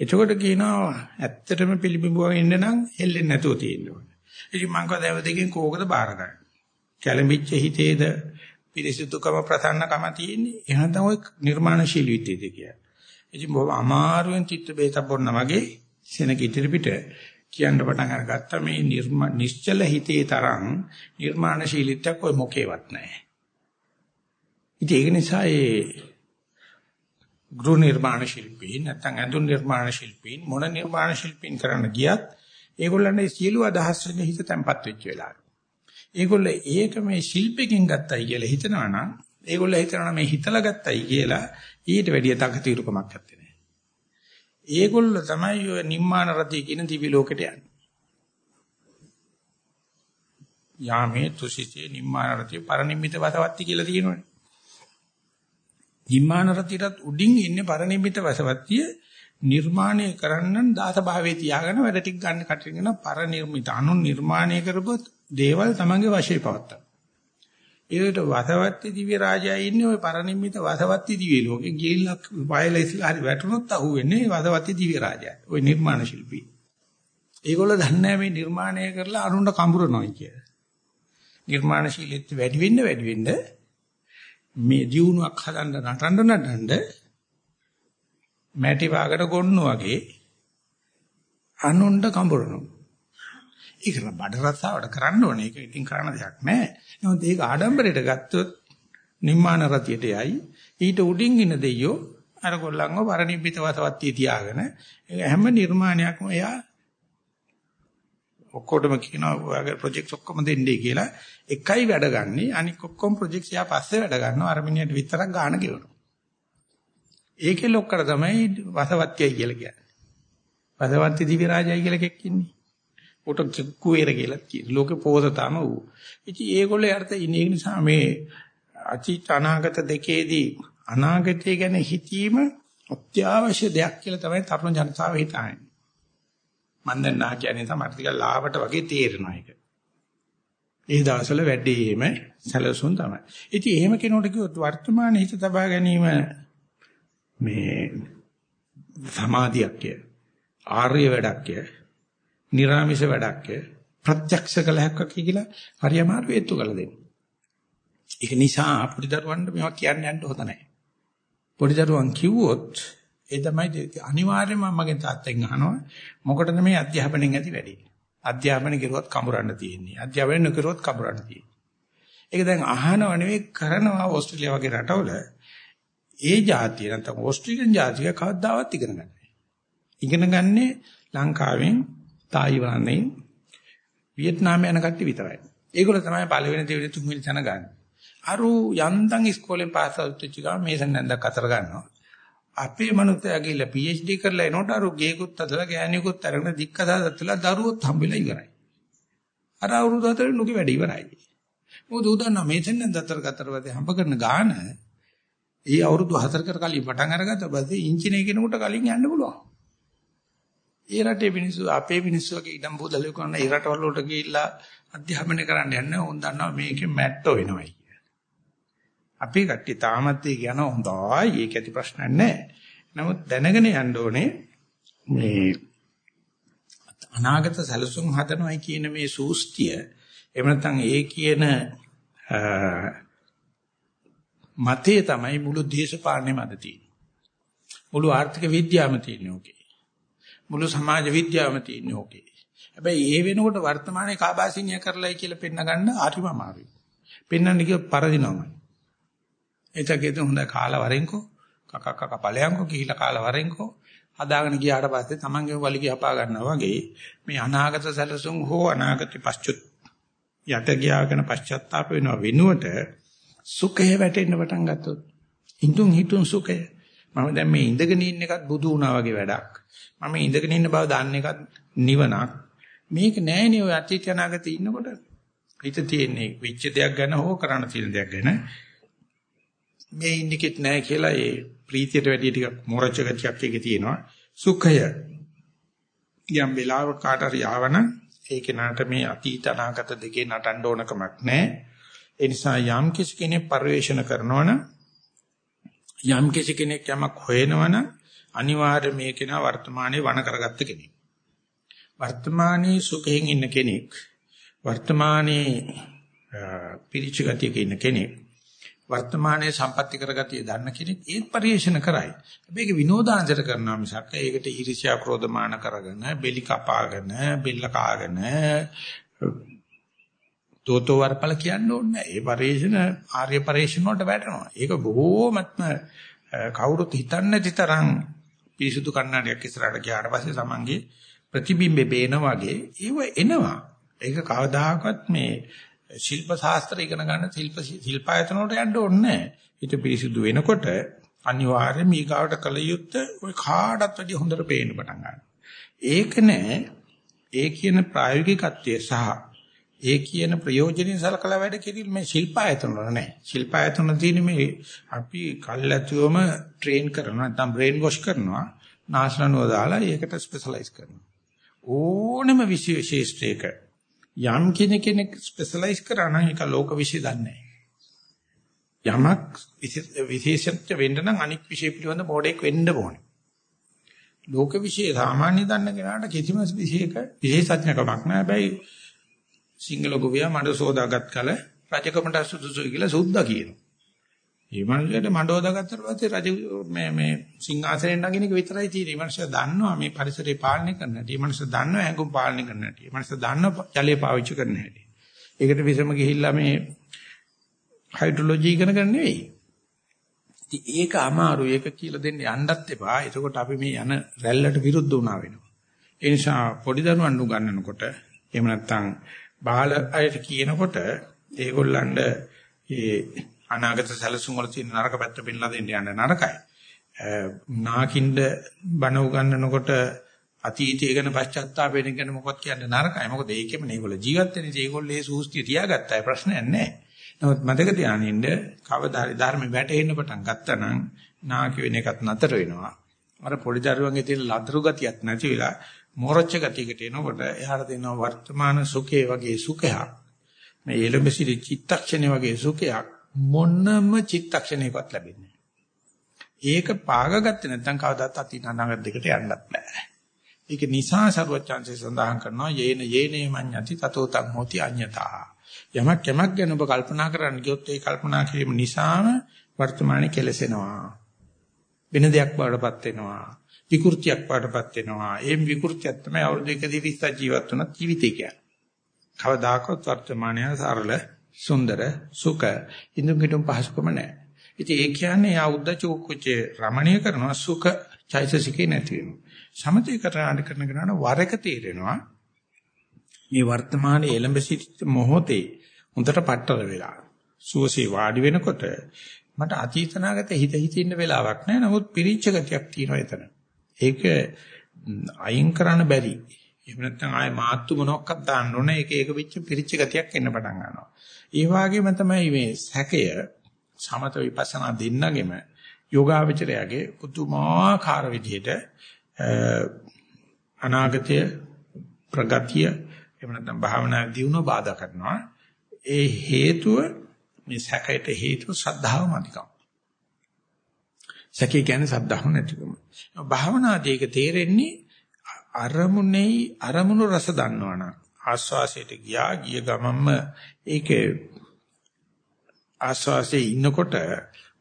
එතකොට කියනවා ඇත්තටම පිළිඹුව ඉන්න නම් හෙල්ලෙන්නේ නැතුව තියෙන්න ඕනේ. ඉතින් මං කව දැව දෙකෙන් කෝකද බාර ගන්න. කැළඹිච්ච හිතේද පිරිසිදුකම ප්‍රසන්නකම තියෙන්නේ. එහෙනම් තමයි නිර්මාණශීලී විද්‍යාවද කියන්නේ. ඉතින් බොහොම අමාරුවෙන් චිත්ත බේතක් බොන්න වගේ සෙනග ඉදිරි පිට කියන්න පටන් අරගත්තා මේ නිශ්චල හිතේ තරම් නිර්මාණශීලීත්වයක් ඔය මොකේවත් නැහැ. ඉතින් ඒක නිසා ඒ ගෘහ නිර්මාණ ශිල්පීන් නැත්නම් ඇඳුම් නිර්මාණ ශිල්පීන් මොන නිර්මාණ ශිල්පීන් කරන්න ගියත් ඒගොල්ලන්ගේ සියලු අදහස් වලින් හිත තැම්පත් වෙච්ච වෙලාවට. ඒගොල්ලෝ ඒක මේ ශිල්පයෙන් ගත්තයි කියලා හිතනවා නම් ඒගොල්ලෝ හිතනවා මේ හිතලා ගත්තයි කියලා ඊට වැඩිය තකතිරුකමක් නැත්තේ නෑ. ඒගොල්ලෝ තමයි ඔය නිම්මාන රතිය කියන දිවි ලෝකෙට යන්නේ. යාමේ තුසිතේ නිම්මාන රතිය පරිනිම්මිත වතවත්ති කියලා තියෙනවනේ. නිම්මාන රතියටත් උඩින් ඉන්නේ පරිනිම්මිත වසවත්තිය නිර්මාණය කරන්න දාස භාවයේ තියාගෙන වැඩ ටික ගන්න කටින් පරිනිර්මිත අනු නිර්මාණය කරපොත් දේවල් තමන්ගේ වශයේ පවත්තා. ඒකට වසවත්ති දිව්‍ය රාජයා ඉන්නේ ওই පරිනිම්මිත වසවත්ති දිව්‍ය ලෝකේ ගිහිල්ලා වයලයිස්ලා හරි වැටුනොත් අහුවෙන්නේ වසවත්ති දිව්‍ය රාජයා. ওই නිර්මාණ ශිල්පී. ඒගොල්ලෝ දන්නේ මේ නිර්මාණය කරලා අනුන්ට කඹරනොයි කියලා. නිර්මාණශීලීත්ව වැඩි වෙන්න වැඩි වෙන්න මේ දියුණුවක් හදන්න නටන්න නටන්න මැටි වාගට ගොන්නු වගේ අනුන්ට කඹරනවා. ඒක බඩ රස්සාවට කරන්න ඕනේ. ඒක ඉතින් කරන්න දෙයක් නැහැ. නමුත් ඒක ආඩම්බරයට ගත්තොත් නිම්මාන රතියට යයි. ඊට උඩින් ඉන්න දෙයියෝ අර ගොල්ලන්ව පරිනිබ්බිත වසවත්තිය තියාගෙන හැම නිර්මාණයක්ම එයා ඔක්කොටම කියනවා ඔයගේ ප්‍රොජෙක්ට් ඔක්කොම දෙන්නේ කියලා. එකයි වැඩ ගන්නෙ අනික ඔක්කොම ප්‍රොජෙක්ට්ස් යා පස්සේ වැඩ ගන්නවා අර මිනිහට විතරක් ගාන ගෙවනවා. ඒකේ ලොක්කට තමයි වසවත්යයි කියලා කියන්නේ. වසවත්ති දිවි රාජයයි කියලා කෙක් ඉන්නේ. උට කුවේර කියලා කියන ලෝකේ පොසතම ඌ. ඉතින් ඒගොල්ලෝ යර්ථ ඉන්නේ නිසා මේ අතීත අනාගත දෙකේදී අනාගතය ගැන හිතීම අත්‍යවශ්‍ය දෙයක් කියලා තමයි තරුණ ජනතාව හිතන්නේ. මම දැන් නා කියන්නේ තමයි ටික ලාවට වගේ තේරෙනවා ඒක. ඒ දවස්වල වැඩිම සැලසුම් තමයි. ඉතින් එහෙම කෙනෙකුට කිව්වොත් වර්තමාන හිත තබා ගැනීම මේ සමාධියක් කිය. ආර්ය වැඩක් කිය. නිර්ාමිෂ වැඩක් කිය. ප්‍රත්‍යක්ෂ කලහක් කියලා හරි අමාරු හේතු කළ දෙන්න. ඒක නිසා පොඩි දරුවන්ට මේවා කියන්න යන්න හොඳ නැහැ. පොඩි දරුවන් කිව්වොත් ඒ තමයි අනිවාර්යයෙන්ම මගේ තාත්තෙන් අහනවා මොකටද මේ අධ්‍යාපනයෙන් ඇති වැඩි? අධ්‍යාපනය කරුවත් කඹරන්න තියෙන්නේ. අධ්‍යාපනය නොකරුවත් කඹරන්න තියෙන්නේ. ඒක දැන් අහනව නෙවෙයි කරනවා ඕස්ට්‍රේලියාව වගේ රටවල ඒ જાතිය නැත්නම් ඕස්ට්‍රේලියන් જાතිය කවදාවත් ඉගෙන ගන්න නැහැ. ඉගෙන ගන්නේ ලංකාවෙන්, තායිවානයෙන්, වියට්නාම යන කට්ටිය විතරයි. ඒගොල්ලෝ තමයි පළවෙනි දෙවෙනි තුන්වෙනි තැන ගන්න. අරු යන්තම් ඉස්කෝලෙන් පාස් අවුට් වෙච්ච ගමන් මේසන් නැන්දක් අතර ගන්නවා. අපේ මනුස්සයා ගිහලා PhD කරලා එනකොට අර ගේකුත් අතලා ගෑණියෙකුත් අරගෙන දික්කදාතලා දරුවොත් හම්බෙලා ඉවරයි. අර අවුරුදු හතරේ නුගේ වැඩ ඉවරයි. මොකද උදන්න මේසෙන් දතර ගතර වැඩි හම්බ කරන ගාන ඒ අවුරුදු හතරකට කලින් පටන් අරගත්ත පස්සේ ඉංජිනේර කෙනෙකුට කලින් යන්න පුළුවන්. ඒ රටේ මිනිස්සු අපේ මිනිස්සු වගේ ඉඩම් බෝදලේ කරන ඒ රටවල වලට ගිහිල්ලා අධ්‍යාපනය කරන්න යන්නේ ඕන් දන්නවා මේකේ මැට්ටෝ වෙනවයි. අපේ කට්ටිය තාමත් ඒ කියන හොඳයි ඒක ඇති ප්‍රශ්නයක් නැහැ. නමුත් දැනගෙන යන්න ඕනේ මේ අනාගත සැලසුම් හදනවයි කියන මේ සූස්තිය එහෙම නැත්නම් ඒ කියන මතේ තමයි මුළු දේශපාලනේ මත තියෙන්නේ. මුළු ආර්ථික විද්‍යාවම තියෙන්නේ ඕකේ. මුළු සමාජ විද්‍යාවම තියෙන්නේ ඕකේ. හැබැයි ඒ වෙනකොට වර්තමානයේ කාබාසිනිය කරලයි කියලා පෙන්න ගන්න ආරිම අමාරුයි. පෙන්වන්න කිව්ව පරදිනවමයි. එතකෙද හොඳ කාලා වරෙන්කෝ කක කක ඵලයන්කෝ ගිහිලා කාලා වරෙන්කෝ. හදාගෙන ගියාට පස්සේ තමන්ගේ වලිගය හපා ගන්නවා වගේ මේ අනාගත සැලසුම් හෝ අනාගත පශ්චුත් යට ගියාගෙන පශ්චාත්තාප වෙනව වෙනුවට සුඛය වැටෙන්න පටන් ගත්තොත් හිතුන් හිතුන් සුඛය. මම දැන් මේ ඉඳගෙන ඉන්න එකත් බුදු වුණා වගේ වැඩක්. මම ඉඳගෙන ඉන්න බව දන්න එකත් නිවනක්. මේක නෑනේ ඔය අතීත අනාගතේ ඉන්නකොට. හිත තියෙන්නේ විච්ච දෙයක් ගැන හෝ කරන්න තියෙන දෙයක් ගැන. මේ ඉන්ඩිකේට් නැහැ කියලා ඒ ප්‍රීතියට වැඩිය ටිකක් මොරච්ච ගතියක් එකේ තියෙනවා. සුඛය. යම් වෙලාවක කාට හරි ආවන ඒ කෙනාට මේ අතීත අනාගත දෙකේ නටන්න ඕනකමක් නැහැ. ඒ නිසා යම් කිසි කෙනෙක් පරිවේෂණ කරනවනම් යම් කිසි කෙනෙක් යමක් හොයනවනම් අනිවාර්ය මේ කෙනා වර්තමානයේ වණ කරගත්ත කෙනෙක්. වර්තමානයේ සුඛයෙන් ඉන්න කෙනෙක් වර්තමානයේ පිරිච ගතියක ඉන්න කෙනෙක් වර්තමානයේ සම්පත්‍ති කරගතිය දන්න කෙනෙක් ඒත් පරිේශන කරයි. මේක විනෝදාංශයට කරනවා මිසක් ඒකට ඊර්ෂ්‍යා ක්‍රෝධමාන කරගෙන බෙලි කපාගෙන බෙල්ල කාගෙන තෝතෝ වරපල කියන්න ඕනේ නැහැ. ඒ පරිේශන ආර්ය පරිේශන වලට වැටෙනවා. ඒක බොහෝමත්ම කවුරුත් හිතන්නේ නැති තරම් පිරිසුදු කන්නඩියක් ඉස්සරහට ගියාට පස්සේ තමන්ගේ ප්‍රතිබිම්බේ පේන වගේ ඒව එනවා. ඒක කවදාකවත් මේ ශිල්ප ශාස්ත්‍ර ඉගෙන ගන්න ශිල්ප ශිල්පායතන වලට යන්න ඕනේ නැහැ. ඊට පිරිසිදු වෙනකොට අනිවාර්යයෙන් මීගාවට කල යුත්තේ ওই කාටත් වැඩිය හොඳට පේන්න පටන් ගන්නවා. ඒක නෑ ඒ කියන ප්‍රායෝගිකත්වය සහ ඒ කියන ප්‍රයෝජනෙ සලකලා වැඩ කිරීම මේ ශිල්පායතන වල නෑ. ශිල්පායතන තියෙන මේ අපි කල්ැතුවම ට්‍රේන් කරනවා නැත්නම් බ්‍රේන් වොෂ් කරනවා. නාශනනුව දාලා ඒකට ස්පෙෂලායිස් කරනවා. ඕනම විශේෂයක යම් කෙනෙක් ස්පෙෂලායිස් කරා නම් ඒක ලෝක විශ්ය දන්නේ යමක් විශේෂත්ව වෙන්න නම් අනික් විෂය පිළිබඳ මොඩෙක් වෙන්න ඕනේ. ලෝක විශ්ය සාමාන්‍ය දන්න කෙනාට කිසිම විශේෂක විශේෂඥකමක් නැහැ. හැබැයි සිංහල ගොවියා මඩ සෝදාගත් කල රජකමට සුදුසුයි කියලා සුද්දා කියනවා. මේ මනුස්සයාට මඩ හොදාගත්තට පස්සේ රජ මේ මේ සිංහාසනෙන් නගින එක විතරයි තියෙන්නේ. මේ මනුස්සයා දන්නවා මේ පරිසරය පාලනය කරන්න හැටි. මේ මනුස්සයා දන්නවා හැඟුම් පාලනය කරන්න හැටි. මේ මනුස්සයා දන්නවා ජලය පාවිච්චි කරන්න හැටි. ඒකට විසම ගිහිල්ලා මේ හයිඩ්‍රොලොජි ඉගෙන ගන්න නෙවෙයි. ඉතින් ඒක අමාරු. ඒක කියලා දෙන්න යන්නත් එපා. එතකොට අපි මේ යන රැල්ලට විරුද්ධ වුණා වෙනවා. ඒ නිසා පොඩි දරුවන් උගන්වනකොට එහෙම නැත්නම් බාල අයට කියනකොට ඒගොල්ලන්ට ඒ අනාගත සැලසුම් වල තියෙන නරක පැත්ත පෙන්ලා දෙන්න යන්න නරකයි. නාකින්ද බණ උගන්වනකොට අතීතය ගැන පශ්චාත්තාපයෙන් ගැන මොකක්ද කියන්නේ නරකයි. මොකද ඒකෙම මේගොල්ලෝ ජීවත් වෙන ඉතින් ඒගොල්ලෝ ඒ සූස්තිය තියාගත්තා. ප්‍රශ්නයක් නැහැ. නමුත් මතක තියානින්න කවදාරි ධර්ම වැටෙන්න පටන් ගත්තා නම් නාකි වෙන එකත් නතර වෙනවා. අර පොඩි දරුවන්ගේ තියෙන ලදරු ගතියක් නැති වෙලා මෝරච්ච ගතියකට එනකොට එහාට තියෙන වර්තමාන සුඛේ වගේ සුඛයක්. මේ එළඹ සිටි චිත්තක්ෂණේ වගේ සුඛයක් මොනම චිත්තක්ෂණයකවත් ලැබෙන්නේ ඒක පාගගත්තේ නැත්නම් කවදාත් අතීත අනාගත දෙකට යන්නත් බෑ. ඒක නිසා සරුවචාන්සේ සඳහන් කරනවා යේන යේනේ මඤ්ඤති තතෝ තං හෝති අඤ්ඤතා. යමක් යමක් ගැන ඔබ කල්පනා කරන්න ගියොත් ඒ කල්පනා කිරීම නිසාම වර්තමානයේ කෙලසෙනවා. වෙන දෙයක් බවටපත් වෙනවා. විකෘතියක් බවටපත් වෙනවා. ඒ විකෘතියක් තමයි අවුරුදු 120 ජීවත් වුණත් ජීවිතය කියන්නේ. කවදාකවත් වර්තමානය සරල සුන්දර සුඛ ඉදුම් හිටුම් පහසුකම නැහැ. ඉතින් ඒ කියන්නේ යා උද්දච්ච කුච්චේ රමණීය කරනවා සුඛ චෛතසිකේ නැති වෙනවා. සමතේ කරාණ කරන කරන වරක තේරෙනවා මේ වර්තමානයේ එළඹ සිට මොහොතේ හොඳට පట్టල වෙලා සුවසේ වාඩි වෙනකොට මට අතීතනාගත හිත හිත ඉන්න වෙලාවක් නැහැ. නමුත් පිරිච්ච ගතියක් තියෙනවා එතන. ඒක අයින් කරන්න බැරි. එහෙම නැත්නම් ආයේ මාත්තු මොනක්වත් දාන්න ඕනේ. ඒක ඒක වෙච්ච පිරිච්ච ගතියක් එන්න පටන් ගන්නවා. ඒ වගේම තමයි මේ සැකය සමත විපස්සනා දෙන්නගෙම යෝගාවචරයගේ පුදුමාකාර විදිහට අනාගතය ප්‍රගතිය එහෙම නැත්නම් භාවනා දියුණුව බාධා කරනවා. ඒ හේතුව මේ සැකයට හේතුව ශ්‍රද්ධාව මතිකම්. සැකේ කියන්නේ ශ්‍රද්ධාව නැතිකම. භාවනාදී ඒක තේරෙන්නේ අරමුණේ අරමුණු රස දන්නවනම් ආස්වාසයට ගියා ගිය ගමන්ම ඒකේ ආස්වාසයේ ඉන්නකොට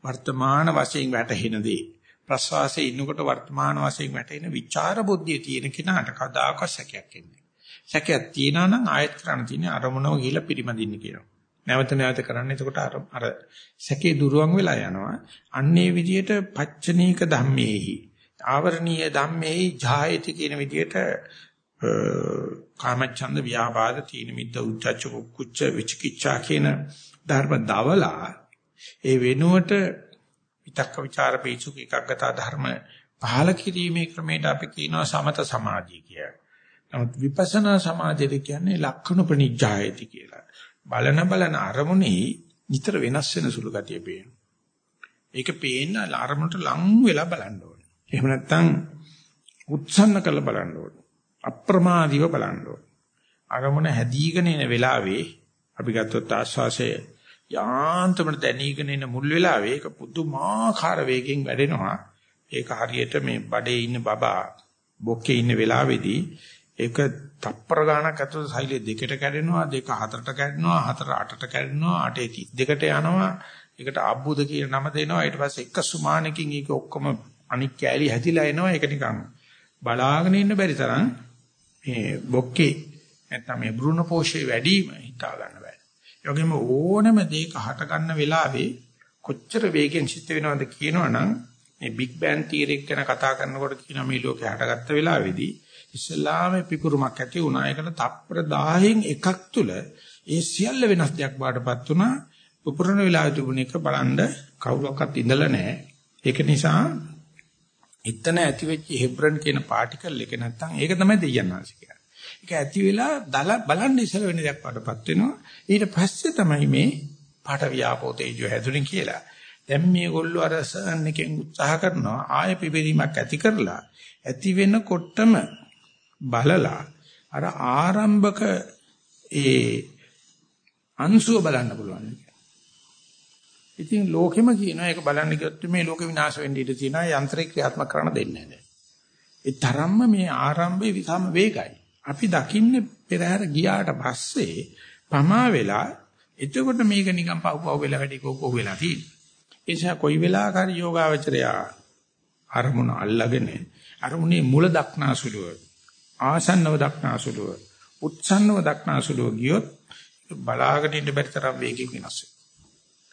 වර්තමාන වශයෙන් වැටහෙන දේ ප්‍රස්වාසයේ ඉන්නකොට වර්තමාන වශයෙන් වැටෙන විචාර බුද්ධිය තියෙන කෙනාට කදාකවත් සැකයක් එන්නේ. සැකයක් තියනවා නම් ආයත් කරන්න තියෙන අරමුණව ගිහිලා පිරිමදින්න කියනවා. නැවත නැවත කරන්න එතකොට අර අර සැකේ දුරවන් වෙලා යනවා. අන්නේ විදියට පච්චනීක ධම්මේහි ආවරණීය ධම්මේහි ජායති කියන විදියට කාමච්ඡන්ද ව්‍යාපාද තීන මිද්ද උච්චච්ච කුච්ච විචිකිච්ඡා කියන ධර්ම දවලා ඒ වෙනුවට විතක්ක ਵਿਚාර පීචුක එකග්ගත ධර්ම පහල කිරීමේ ක්‍රමයට අපි කියනවා සමත සමාධිය කියලා. නමුත් විපස්සනා සමාධියද කියන්නේ ලක්ෂණ ප්‍රනිජ්ජායති කියලා. බලන බලන අරමුණේ නිතර වෙනස් වෙන සුළු ගතිය පේනවා. ඒක පේන්න අරමුණට ලං වෙලා බලන්න ඕනේ. එහෙම නැත්නම් උත්සන්න කරලා බලන්න ඕනේ. අප්‍රමාදීව බලන්න ඕනේ. අරමුණ හැදීගෙන එන වෙලාවේ අපි ගත්තොත් ආස්වාසය යාන්තමට දැනීගෙන එන මුල් වෙලාවේ ඒක පුදුමාකාර වේගෙන් වැඩෙනවා. ඒක හරියට මේ බඩේ ඉන්න බබා බොක්කේ ඉන්න වෙලාවේදී ඒක තප්පර ගානක් ඇතුළත සෛලේ දෙකට කැඩෙනවා දෙක හතරට කැඩෙනවා හතර අටට කැඩෙනවා අටේ 32ට යනවා ඒකට අබ්බුද කියන නම දෙනවා ඊට පස්සේ එක සුමානකින් ඒක ඔක්කොම අනික් කෑලි හැදිලා එනවා ඒක නිකන් බලාගෙන ඉන්න බැරි තරම් මේ බොක්කේ නැත්නම් මේ බ්‍රුණ පෝෂේ වැඩිම හිතා ගන්න බෑ. ඒ වගේම ඕනම දෙයක හට ගන්න වෙලාවේ කොච්චර වේගෙන් සිද්ධ වෙනවද කියනවනම් මේ බිග් බෑන් තියරි එක ගැන කතා කරනකොට කියන මේ ලෝකේ හටගත්ත වෙලාවේදී ඉස්ලාමේ පිපුරුමක් ඇති වුණා. ඒකට තප්පර 1000න් එකක් තුල ඒ සියල්ල වෙනස් දෙයක් බාටපත් වුණා. පුපුරන වෙලාවේ තිබුණ එක බලන්න කවුරක්වත් ඉඳලා නැහැ. ඒක නිසා එතන ඇති වෙච්ච හෙබ්‍රන් කියන පාටිකල් එක නැත්තම් ඒක තමයි දෙයයන්ාංශ කියන්නේ. ඒක ඇති වෙලා දල බලන්න ඉස්සර වෙන දෙයක් වඩපත් වෙනවා. ඊට පස්සේ තමයි මේ පාට ව්‍යාපෝ තේජෝ හැදුනේ කියලා. දැන් මේගොල්ලෝ අර සර්න් එකෙන් උත්සාහ කරනවා ආය පිපිරීමක් ඇති කරලා ඇති වෙනකොටම බලලා අර ආරම්භක ඒ අංශුව බලන්න පුළුවන්. ඉතින් ලෝකෙම කියනවා ඒක බලන්න ගියොත් මේ ලෝකෙ විනාශ වෙන්න ඉඩ තියෙනවා යන්ත්‍රේ ක්‍රියාත්මක කරන්න දෙන්නේ නැහැ. ඒ තරම්ම මේ ආරම්භයේ විසම වේගයි. අපි දකින්නේ පෙරහැර ගියාට පස්සේ පමා වෙලා එතකොට මේක නිකන් පව් පව් වෙලා වැඩි කෝකෝ වෙලා තියෙනවා. ඒ නිසා කොයි වෙලාවකරි යෝගාවචරය අරමුණ අල්ලගෙන අරමුණේ මුල දක්නාසුලුව ආසන්නව දක්නාසුලුව උත්සන්නව දක්නාසුලුව ගියොත් බලාගෙන ඉන්න බැරි තරම් වේගයෙන් වෙනස්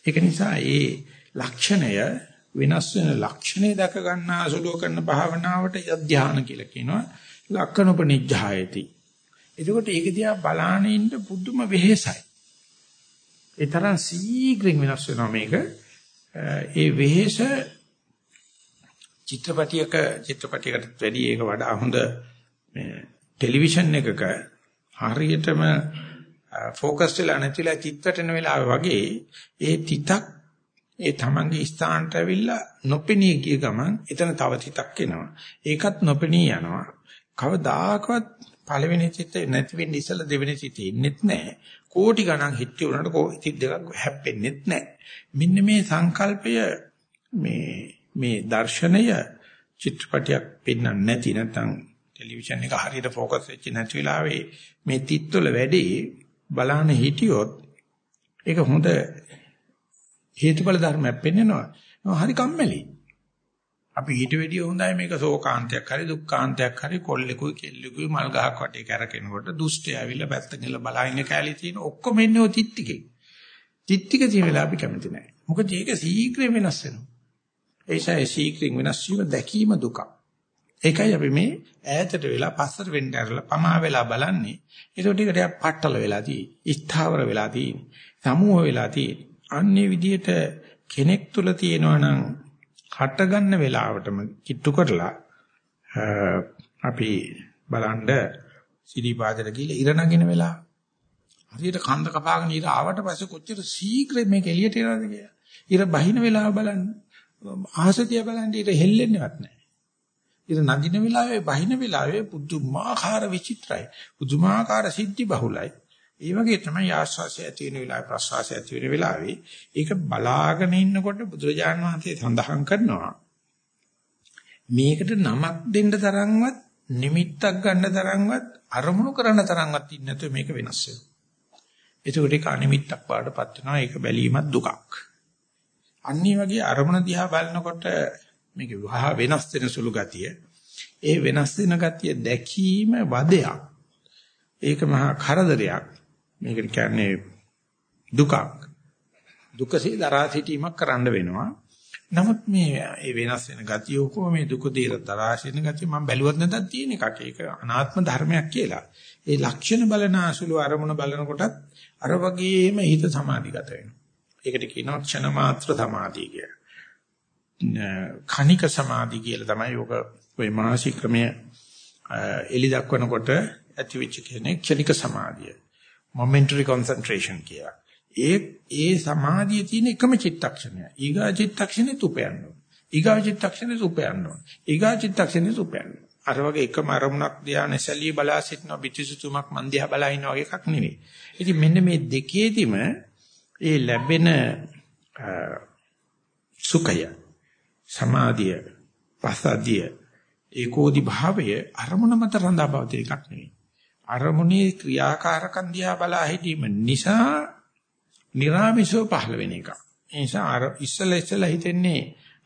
ඒක නිසා ඒ ලක්ෂණය වෙනස් වෙන ලක්ෂණය දැක ගන්නාසුලුව කරන භාවනාවට ධානය කියලා කියනවා. ලක්කනොපනිජ්ජායති එතකොට ඒක දිහා බලාගෙන ඉන්න පුදුම වෙහෙසයි. ඒ තරම් සීඝ්‍රයෙන් වෙනස් වෙනවා මේක. ඒ වෙහෙස චිත්‍රපටියක චිත්‍රපටියකට වැඩි ඒක වඩා හොඳ මේ ටෙලිවිෂන් එකක හරියටම ફોකස් වෙලා නැතිලා චිත්තටන වෙලාව වගේ ඒ තිතක් ඒ තමන්ගේ ස්ථානට ඇවිල්ලා නොපෙනී ගිය ගමන් එතන තව තිතක් එනවා. ඒකත් නොපෙනී යනවා. කවදාකවත් පළවෙනි චිත්ත නැති වෙන්නේ ඉස්සලා දෙවෙනි චිත්තේ ඉන්නෙත් නැහැ. කෝටි ගණන් හිටි උනට කෝටි දෙකක් හැප්පෙන්නෙත් නැහැ. මෙන්න මේ සංකල්පය මේ මේ දර්ශනය චිත්‍රපටයක් පෙන්වන්න නැති නැත්නම් ටෙලිවිෂන් එක හරියට ફોකස් වෙච්ච නැති වෙලාවේ මේ තිත්වල වැඩි බලන්න හිටියොත් ඒක හොඳ හේතුඵල ධර්මයක් පෙන්වනවා. හරි කම්මැලි. අපි ඊට වැඩිය හොඳයි මේක ශෝකාන්තයක් හරි දුක්ඛාන්තයක් හරි කොල්ලෙකුයි කෙල්ලෙකුයි මල් ගහක් වටේ කරකිනකොට දුෂ්ටය ඇවිල්ලා පැත්තකින් ඉන්න බලහින්න කැලේ තියෙන ඔක්කොම එන්නේ ඔය තිත්තිකේ. තිත්තික තියෙන වෙලාව අපි කැමති නැහැ. මොකද ඒක සීක්‍රේ වෙනස් වෙනවා. ඒසයි සීක්‍රින් වෙනස් වීම දැකීම දුක. ඒකයි අපි මේ ඈතට වෙලා පස්සට වෙන්න ඇරලා පමා වෙලා බලන්නේ. ඒක ටිකට පట్టල වෙලා තියෙන්නේ. ස්ථාවර වෙලා තියෙන්නේ. සමූහ වෙලා තියෙන්නේ. අන්නේ විදිහට කෙනෙක් තුල තියෙනවා නම් හට ගන්න වෙලාවටම කිට්ටු කරලා අපි බලන්න සිරිපාදට ගිහලා ඉර නගින වෙලාව. හරියට කන්ද කපාගෙන ඉර ආවට පස්සේ කොච්චර ශීඝ්‍රයෙන් මේක එළියට එනවද කියලා. ඉර බහින වෙලාව බලන්න. ආසතිය බලන්න ඉර හෙල්ලෙන්නේවත් නැහැ. ඉර නගින වෙලාවේ බහින වෙලාවේ පුදුමාකාර විචිත්‍රයි. පුදුමාකාර සිද්ධි බහුලයි. ඒ වගේ තමයි ආස්වාසය ඇති වෙන වෙලාවේ ප්‍රසවාසය ඇති වෙන වෙලාවේ ඒක බලාගෙන ඉන්නකොට බුදුරජාණන් වහන්සේ සඳහන් කරනවා මේකට නමක් දෙන්න තරම්වත් නිමිත්තක් ගන්න තරම්වත් අරමුණු කරන්න තරම්වත් ඉන්නේ නැතුව මේක වෙනස් වෙනවා. ඒකට ඒක අනිමිත්තක් වඩපත් වෙනවා. ඒක බැලීමත් දුකක්. අනිත් වගේ අරමුණ දිහා බලනකොට මේක වහ වෙනස් වෙන සුළු ගතිය. ඒ වෙනස් වෙන ගතිය දැකීම වදයක්. ඒක මහා කරදරයක්. මේකට කියන්නේ දුකක්. දුකසේ දරා සිටීමක් කරන්න වෙනවා. නමුත් මේ ඒ වෙනස් වෙන ගතිය කොහොම මේ දුක දේර දරා සිටින ගතිය මම බැලුවත් නැතත් තියෙන එකක්. ඒක අනාත්ම ධර්මයක් කියලා. ඒ ලක්ෂණ බලන අසුළු අරමුණ බලනකොටත් අර වගේම හිත සමාධිගත වෙනවා. ඒකට කියනවා ක්ෂණ මාත්‍ර සමාධිය කියලා. කණික සමාධි කියලා තමයි ඔක ওই මානසික ක්‍රමය එලි දක්වනකොට ඇතිවෙච්ච කෙනෙක් ක්ෂණික සමාධිය. momentary concentration කියලා. ඒ ඒ සමාධිය තියෙන එකම චිත්තක්ෂණය. ඊගා චිත්තක්ෂණෙත් උපයන්න ඕන. ඊගා චිත්තක්ෂණෙත් උපයන්න ඕන. ඊගා චිත්තක්ෂණෙත් උපයන්න. අර වගේ එකම අරමුණක් දිහා නැසලී බලා සිටින පිටිසුතුමක් මන් දිහා බලා ඉන්න වගේ එකක් නෙවෙයි. ඉතින් මෙන්න මේ දෙකේදීම ඒ ලැබෙන සුඛය සමාධිය පසදිය ඒකෝදි භාවය අරමුණ මත රඳා පවතින එකක් නෙවෙයි. අරමුණේ ක්‍රියාකාරකම් දිහා බලා හිටීම නිසා නිර්ාමිෂව පහළ වෙන එකක්. ඒ නිසා අර ඉස්සලා ඉස්සලා හිතෙන්නේ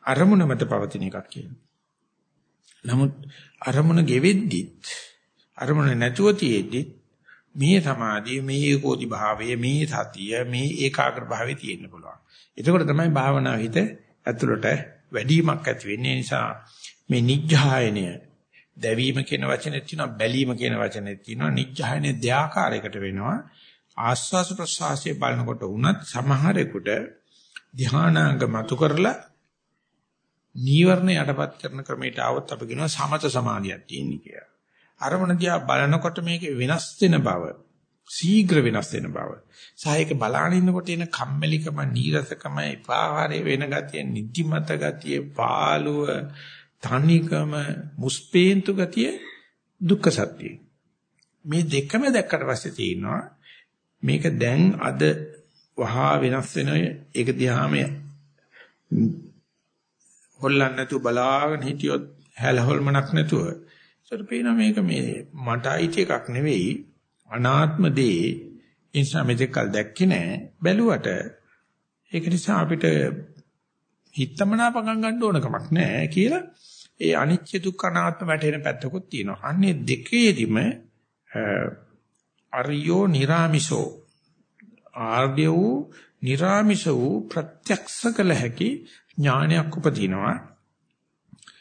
අරමුණ මත පවතින එකක් කියන. නමුත් අරමුණ ගෙවෙද්දිත් අරමුණ නැතුව තියෙද්දිත් මේ සමාධිය මේ ඒකෝදි භාවය මේ සතිය මේ ඒකාග්‍ර භාවය තියෙන්න පුළුවන්. එතකොට තමයි භාවනාව හිත ඇතුළට වැඩිමක් ඇති වෙන්නේ. නිසා මේ නිජ්ජායනය දැවීම කියන වචනේ තියෙනවා බැලීම කියන වචනේ තියෙනවා නිජ්ජායනය දෙආකාරයකට වෙනවා. ආස්වාස ප්‍රසවාසයේ බලනකොට වුණත් සමහරෙකුට ධානාංග මතු කරලා නීවරණ යටපත් කරන ක්‍රමයට આવත් අපි කියනවා සමත සමාධියක් තියෙන කියලා. අරමුණ දිහා බලනකොට මේකේ වෙනස් වෙන බව ශීඝ්‍ර වෙනස් වෙන බව. සායක බලාගෙන ඉන්නකොට එන කම්මැලිකම, නීරසකම, එපාහාරේ වෙන ගතිය, නිදිමත ගතිය, පාළුව, තනිකම, මුස්පේන්තු ගතිය දුක්ඛ සත්‍යයි. මේ දෙකම දැක්කට පස්සේ තියෙනවා මේක දැන් අද වහා වෙනස් වෙන ඒක දිහාම හොල්ලන්න නැතුව බලාගෙන හිටියොත් හැලහොල්මනක් නැතුව ඒකට පේනවා මේක මේ මට අයිති එකක් නෙවෙයි අනාත්ම දේ ඉන්සා මෙතෙක්කල් දැක්කේ නෑ බැලුවට ඒක නිසා අපිට හිතමනාපකම් ගන්න ඕන කමක් නෑ කියලා ඒ අනිත්‍ය දුක්ඛ අනාත්ම වැටෙන පැත්තකුත් තියෙනවා. අන්නේ දෙකේදිම අරියෝ නිරාමිසෝ ආර්ය වූ නිරාමිස වූ ප්‍රත්‍යක්ෂ කළ හැකි ඥානයක් උපදිනවා.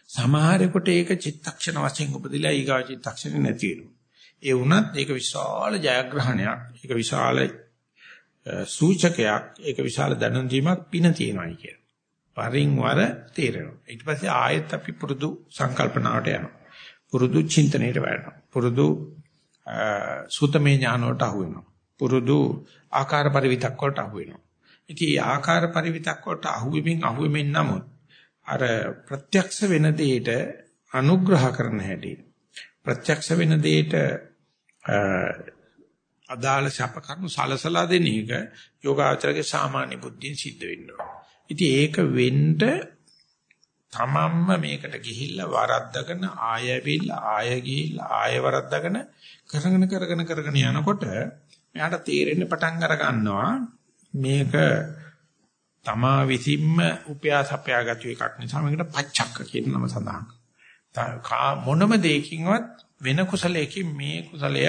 සමහරෙකුට ඒක චිත්තක්ෂණ වශයෙන් උපදිලා ඊගා චිත්තක්ෂණ නැති වෙනවා. ඒ වුණත් ඒක විශාල ජයග්‍රහණයක්. ඒක විශාල සූචකයක්. ඒක විශාල දැනුම් දීමක් පින තියෙනවායි කියන. වරින් වර තේරෙනවා. ඊට පස්සේ ආයෙත් අපි පුරුදු සංකල්පනාවට යනවා. පුරුදු චින්තනයට වැටෙනවා. පුරුදු සුතමේ ඥාන වලට අහු වෙනවා. පුරුදු ආකාර පරිවිතක් වලට අහු වෙනවා. ඉතින් මේ ආකාර පරිවිතක් වලට අහු වෙමින් අහු වෙමින් නමුත් අර ප්‍රත්‍යක්ෂ වෙන දෙයට අනුග්‍රහ කරන හැටි ප්‍රත්‍යක්ෂ වෙන දෙයට අදාළ ශප කර්ම සලසලා දෙන එක යෝගාචරයේ සාමාන්‍ය බුද්ධියෙන් සිද්ධ වෙනවා. ඉතින් ඒක වෙන්න තමන්ම මේකට ගිහිල්ලා වරද්දගෙන ආය ඇවිල්ලා ආය ගිහිල්ලා ආය වරද්දගෙන කරගෙන කරගෙන කරගෙන යනකොට මෙයාට තේරෙන්න පටන් අර ගන්නවා මේක තමා විසින්ම උපයාසපයා ගතු එකක් නිසා මේකට පච්චක්ක කියන නම සඳහන්. මොනම දෙයකින්වත් වෙන කුසලයකින් මේ කුසලය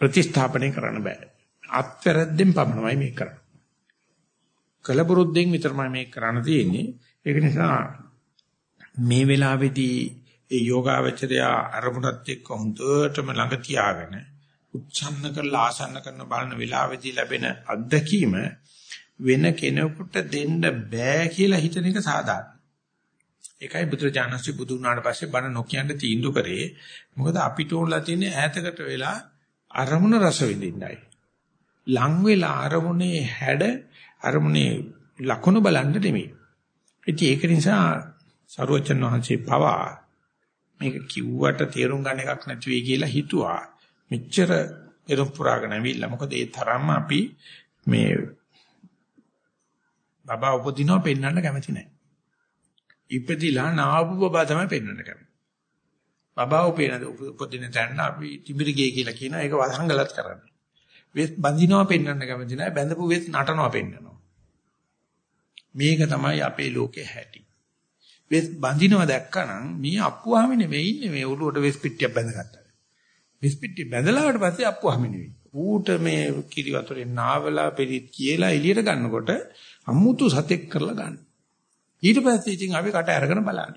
ප්‍රතිස්ථාපනය කරන්න බෑ. අත්වැරද්දෙන් පමණයි මේක කරන්නේ. කලබුරුද්දෙන් විතරමයි මේක කරන්න තියෙන්නේ. ඒක නිසා මේ වෙලාවේදී ඒ යෝගාවචරය අරමුණත් එක්ක හොඳටම ළඟ තියාගෙන උච්ඡන්න කරලා ආසන්න කරන බලන වෙලාවේදී ලැබෙන අත්දැකීම වෙන කෙනෙකුට දෙන්න බෑ කියලා හිතන එක සාධාරණයි. ඒකයි බුදුරජාණන්සි බුදු වුණාට පස්සේ බණ නොකියන්න තීන්දුව කරේ. මොකද අපිට ඕනලා තියෙන්නේ ඈතකට වෙලා අරමුණ රස විඳින්නයි. ලං වෙලා අරමුණේ හැඩ අරමුණේ ලකුණු බලන්න නෙමෙයි. ඉතින් ඒක නිසා සරුවචන් වහන්සේ පවා මේක කිව්වට තේරුම් ගන්න එකක් නැති වෙයි කියලා හිතුවා. මෙච්චර එරුම් පුරාගෙන ඇවිල්ලා මොකද ඒ තරම්ම අපි මේ බබා උපදිනව පෙන්වන්න කැමති නැහැ. ඉපදිලා නාවපු බබා තමයි පෙන්වන්න කැමති. බබා උපේන උපදින තැන අපි තිබිරිගේ කියලා කියන එක වසංගලත් කරන්නේ. වෙස් බඳිනවා පෙන්වන්න කැමති නැහැ. බැඳපු වෙස් නටනවා පෙන්වනවා. මේක තමයි අපේ ලෝකේ හැටි. වෙස් බඳිනවා දැක්කනම් මේ අප්පුවාම නෙවෙයි ඉන්නේ මේ ඔළුවට වෙස් පිටියක් බැඳගත්තා. විස්පිටි බැඳලාට පස්සේ අප්පුවාම නෙවෙයි. ඌට මේ කිරි වතුරේ නාවලා පෙරිත් කියලා එළියට ගන්නකොට අමුතු සතෙක් කරලා ගන්න. ඊට පස්සේ ඉතින් අපි කට අරගෙන බලන්න.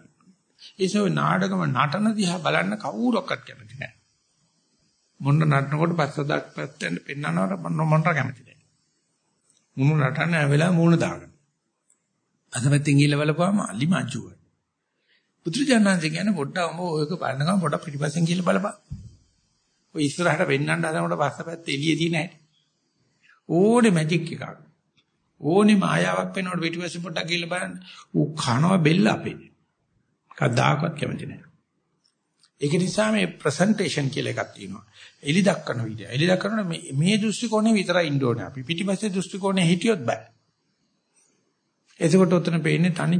ඒසෝ නාටකම නටන දිහා බලන්න කවුරක්වත් කැමති නැහැ. මොන්න නටනකොට පස්සදක් පැත්තෙන් පෙන්නනවට මොනට කැමති නැහැ. මුණු නටන වෙලාව මූණ දාගන්න. අසමෙත්ෙන් ගිහලා බලපුවාම අලි මාජුව. පුත්‍රජානන්සේ කියන්නේ පොඩ්ඩක් ඔබ ඔයක බලනකම් පොඩ්ඩක් පිටිපස්සෙන් ගිහලා බලපන්. ඔය ඉස්සරහට වෙන්නන්න හදනකොට පස්සපැත්ත එළිය දින හැටි. ඕනේ මැජික් එකක්. ඕනේ මායාවක් වෙනකොට පිටිපස්සේ පොඩ්ඩක් ගිහලා බලන්න. ඌ කනවා බෙල්ල අපේ. කවදාකවත් කැමති නැහැ. ඒක නිසා මේ ප්‍රසන්ටේෂන් කියලා එකක් තියෙනවා. එලි දක්වන විදිය. එලි දක්වන මේ මේ දෘෂ්ටි කෝණය විතරයි ඉන්න ඕනේ. අපි පිටිපස්සේ දෘෂ්ටි කෝණය හිටියොත් බෑ. එතකොට උතන පේන්නේ තනි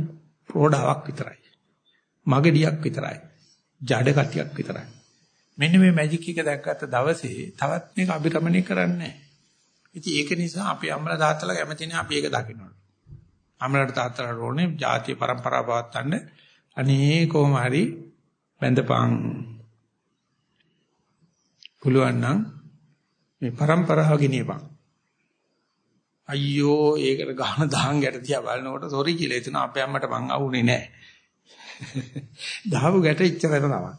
ප්‍රෝඩාවක් විතරයි. මගඩියක් විතරයි. ජඩ කටියක් විතරයි. මෙන්න මේ මැජික් එක දැක්කට දවසේ තවත් මේක අභිරමණය කරන්නේ නැහැ. ඉතින් ඒක නිසා අපේ අම්මලා තාත්තලා කැමති නැහැ අපි ඒක දකින්නට. අම්මලාට තාත්තලාට ඕනේ ජාතිය પરම්පරාව පවත්වන්න. අනේ කොහොම හරි බඳපං. පුළුවන් නම් මේ પરම්පරාව ගෙනියපන්. අයියෝ ඒකට ගහන දහන් ගැට තියා බලනකොට සෝරි කියලා එතන අපේ අම්මට මං ආවුනේ නැහැ. දහව ගැට ඉච්චර තමයි.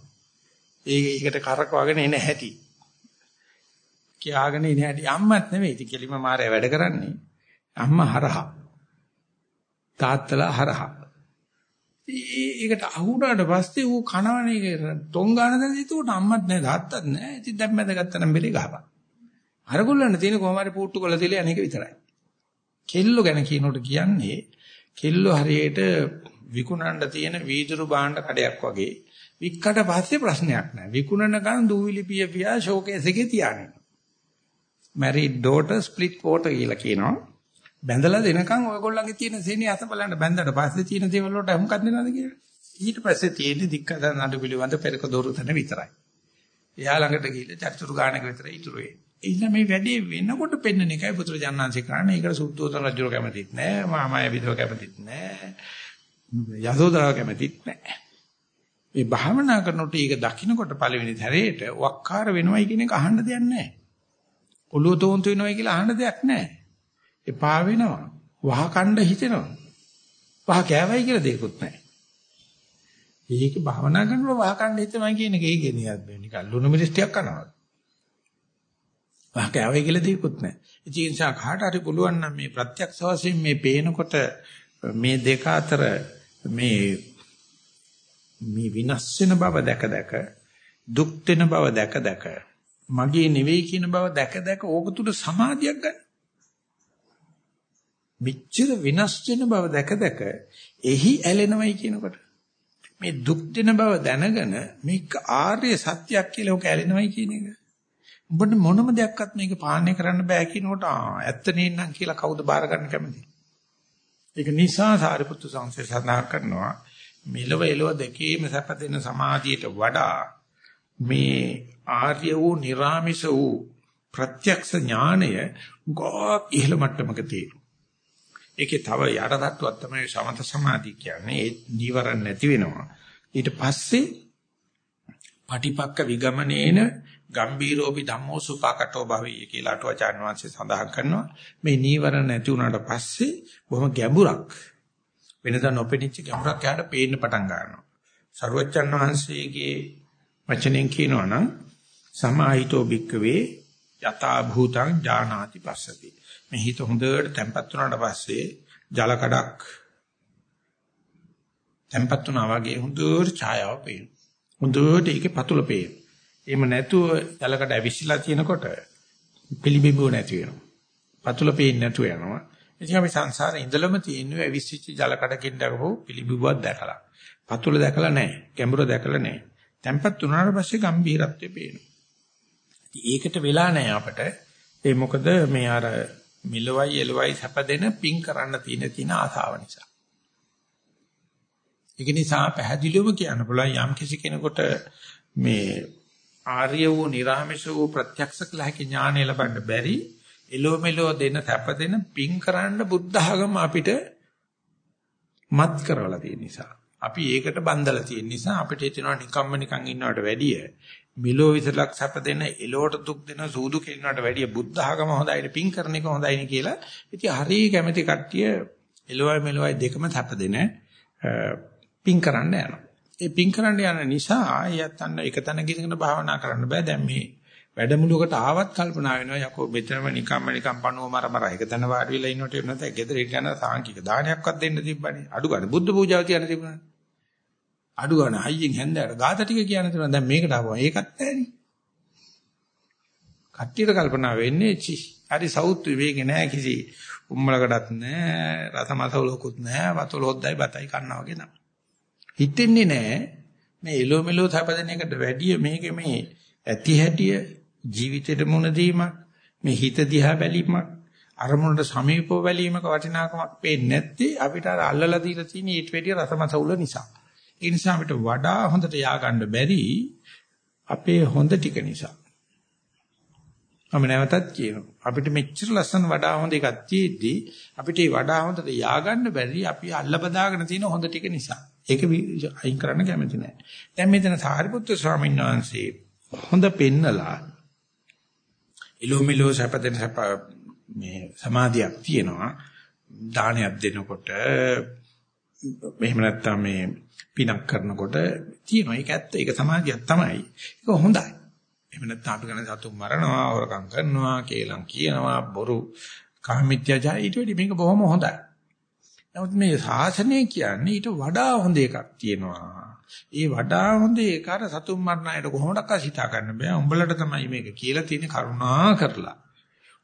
ඒක ඒකට කරකවගෙන එන හැටි. කියාගෙන ඉන හැටි අම්මත් නෙවෙයි. ඉතින් කෙලිම මාරේ වැඩ කරන්නේ. අම්මා හරහා. තාත්තලා හරහා. ඒකට අහුණාට පස්සේ ඌ කනවනේ තොංගාන දැන් ඒකට අම්මත් නැහැ තාත්තත් නැහැ. ඉතින් දැන් මැද ගත්තනම් බෙරේ ගහපන්. අරගොල්ලන්ට තියෙන කොහොම හරි පුට්ටු කළ දෙල අනේක විතරයි. කෙල්ලෝ ගැන කියනකොට කියන්නේ කෙල්ලෝ හරියට විකුණන්න තියෙන වීදුරු භාණ්ඩ කඩයක් වගේ වික්කට පස්සේ ප්‍රශ්නයක් නැහැ. විකුණනකන් දූවිලි පිය පියා ෂෝකේස් එකේ තියාගෙන. Married daughter split water කියලා කියනවා. බැඳලා දෙනකන් ඔයගොල්ලන්ගේ තියෙන සේනිය අත බලන්න බැඳලා පස්සේ තියෙන දේවල් වලට අහුම්කක් දෙනවද කියලා. ඊට පස්සේ තියෙන්නේ දික්කද නඩු පිළිවඳ පෙරක දොරු තන විතරයි. එයා ළඟට ගිහිල්ලා චර්චුරු ගානක විතරයි ඉතුරු වෙන්නේ. ඊළඟ මේ වැඩේ වෙනකොට පෙන්වන එකයි පුත්‍රජානන්සේ කරන්නේ. ඒකට සුද්ධෝදන රජුර කැමතිත් නෑ, මාමය විදව කැමතිත් නෑ. යසෝදරාව කැමතිත් නෑ. මේ භාවනා කරනකොට ඒක දකින්නකොට පළවෙනි ධරේට වක්කාර වෙනවයි කියන එක අහන්න දෙයක් නෑ. ඔළුව තෝන්තු වෙනවයි කියලා අහන්න දෙයක් නෑ. එපා වෙනවා. වහ කණ්ඩ හිතෙනවා. වහ කෑවයි කියලා දෙයක්වත් නෑ. ඒක භාවනා කරනකොට වහ කණ්ඩ හිතනවා කියන එක ඒකේ නිකන් ලුණු මිරිස් ටිකක් කරනවා. වහ කෑවයි කියලා දෙයක්වත් නෑ. ඒ නිසා කාට හරි පුළුවන් නම් මේ ප්‍රත්‍යක්ෂ වශයෙන් මේ පේනකොට මේ දෙක අතර මේ මේ විනාශ වෙන බව දැක දැක දුක් වෙන බව දැක දැක මගේ නෙවෙයි කියන බව දැක දැක ඕක තුල සමාධියක් ගන්න. මෙච්චර විනාශ වෙන බව දැක දැක එහි ඇලෙනවයි කියනකොට මේ දුක් දෙන බව දැනගෙන මේක ආර්ය සත්‍යයක් කියලා ඔක ඇලෙනවයි කියන එක. උඹට මොනම දෙයක්වත් මේක පාලනය කරන්න බෑ කියනකොට ඇත්ත නේනම් කියලා කවුද බාර ගන්න කැමති? ඒක නිසා සාරිපුත්තු සංසේ සඳහන් කරනවා මෙලව එලව දෙකේම සැප දෙන සමාධියට වඩා මේ ආර්ය වූ නිර්ාමිෂ වූ ප්‍රත්‍යක්ෂ ඥානය ගොක් ඉහළ මට්ටමක තියෙනවා. ඒකේ තව යට තත්ත්වයක් තමයි සමත සමාධිය කියන්නේ. ඒ නිවරණ නැති වෙනවා. ඊට පස්සේ පටිපක්ක විගමනේන ගම්බීරෝපි ධම්මෝ සුපාකටෝ භවී කියලා අටවචාන් වහන්සේ සඳහන් කරනවා. මේ නිවරණ නැති වුණාට පස්සේ බොහොම ගැඹුරක් වෙනදා නොපෙනිච්ච ගැඹුරක් යාට පේන්න පටන් ගන්නවා. සරුවච්චන් වහන්සේගේ වචනෙන් කියනවා නම් සමාහිතෝ භික්කවේ යථා භූතං ඥානාති පස්සති. මේ හිත හොඳට තැම්පත් වුණාට පස්සේ ජල කඩක් තැම්පත් වුණා වගේ හොඳට ඡායාව පේනවා. හොඳට ඒකේ පතුල පේනවා. එහෙම නැතුව ජල කඩ ඇවිස්සලා තියෙනකොට පිළිබිඹුව නැති වෙනවා. පතුල පේන්නේ නැතුව යනවා. ඉතින් අපි සංසාරේ ඉඳලම තියෙන්නේ ඇවිස්සිච්ච ජල කඩකින් දකපු පිළිබිඹුවක් දැකලා. පතුල දැකලා නැහැ. ගැඹුර දැකලා නැහැ. තැම්පත් වුණාට පස්සේ ගම්භීරත්වය පේනවා. ඒකට වෙලා නැහැ අපට. ඒ මොකද මේ අර මිලවයි එලවයි සැපදෙන පිං කරන්න තියෙන තියෙන ආසාව නිසා. ඒක නිසා පැහැදිලිවම කියන්න පුළුවන් යම් කිසි කෙනෙකුට මේ ආර්ය වූ නිර්ාමේශ වූ ප්‍රත්‍යක්ෂ කළ හැකි ඥානය ලබන්න බැරි එලෝ මෙලෝ දෙන සැප දෙන පිං කරන්න බුද්ධ ආගම අපිට මත් කරවලා තියෙන නිසා අපි ඒකට බන්දලා තියෙන නිසා අපිට හිතෙනවා නිකම්ම නිකන් ඉන්නවට වැඩිය මිලෝ විතරක් සැප දෙන එලෝට දුක් දෙන සූදු කෙලිනවට වැඩිය බුද්ධ ආගම හොඳයි පිං කරන එක හොඳයි කියලා ඉතින් හරිය කැමැති කට්ටිය එලෝයි මෙලෝයි දෙකම සැප දෙන පිං කරන්න යනවා. ඒ පිං කරන්න යන නිසා යත්තන්න එක තැනක ඉඳගෙන භාවනා කරන්න බෑ. දැන් මේ වැඩමුළුවකට ආවත් කල්පනා වෙනවා යකෝ මෙතනම නිකම්ම නිකම් පණුව මර මර එක තැන වාඩි වෙලා ඉන්නකොට නැත ගෙදර ඉන්න සාංකික දානයක්වත් දෙන්න තිබ්බනේ. අඩු ගන්න බුද්ධ පූජාව තියන්න තිබුණා අඩු ගන්න අයියෙන් හැන්දෑවට ගාත ටික කියන්න තිබුණා දැන් මේකට ආවා ඒකත් නැහැනේ කට්ටියට කල්පනා වෙන්නේ චි හරි සවුත් විවේකේ නැහැ කිසි උම්මලකටත් නැහැ රසමසවලකුත් නැහැ වතුල හොද්දයි බතයි කන්නා වගේ නම. හිතෙන්නේ නැහැ මේ එලෝ මෙලෝ සපදෙන එකට වැඩිය මේක මේ ඇති හැටිය ජීවිතේට මුණ දීමක් මේ හිත දිහා බැලීමක් අරමුණට සමීපව බැලීමක වටිනාකමක් පේන්නේ නැත්තේ අපිට අර අල්ලලා දීලා තියෙන ඊට වැඩිය රසමසවුල නිසා. ඒ නිසා අපිට වඩා හොඳට ය아가න්න බැරි අපේ හොඳ ටික නිසා. මම නැවතත් කියනවා අපිට මෙච්චර ලස්සන වඩා හොඳ එකක් තියෙද්දි අපිට ඒ වඩා හොඳට ය아가න්න බැරි අපි අල්ල බදාගෙන තියෙන හොඳ ටික නිසා. ඒක අයින් කරන්න කැමති නැහැ. දැන් මෙතන සාරිපුත්‍ර ස්වාමීන් වහන්සේ හොඳ පෙන්නලා ඉලෝමිලෝ සපදෙන සප මේ සමාධියක් තියෙනවා. දානයක් දෙනකොට එහෙම නැත්නම් මේ පිනක් කරනකොට තියෙනවා. ඒක ඇත්ත. ඒක සමාධියක් තමයි. ඒක හොඳයි. එහෙම නැත්නම් අපි කරන සතුන් මරනවා, හොරකම් කරනවා, කේලම් කියනවා, බොරු කාමීත්‍යජා ඊට වැඩි මේක බොහොම හොඳයි. නමුත් මේ ශාසනය කියන්නේ ඊට වඩා හොඳ එකක් තියෙනවා. ඒ වඩා හොඳ ඒක අර සතුන් මරණ අයට කොහොමඩක් හිතා ගන්න බෑ. උඹලට තමයි මේක කියලා තියෙන කරුණා කරලා.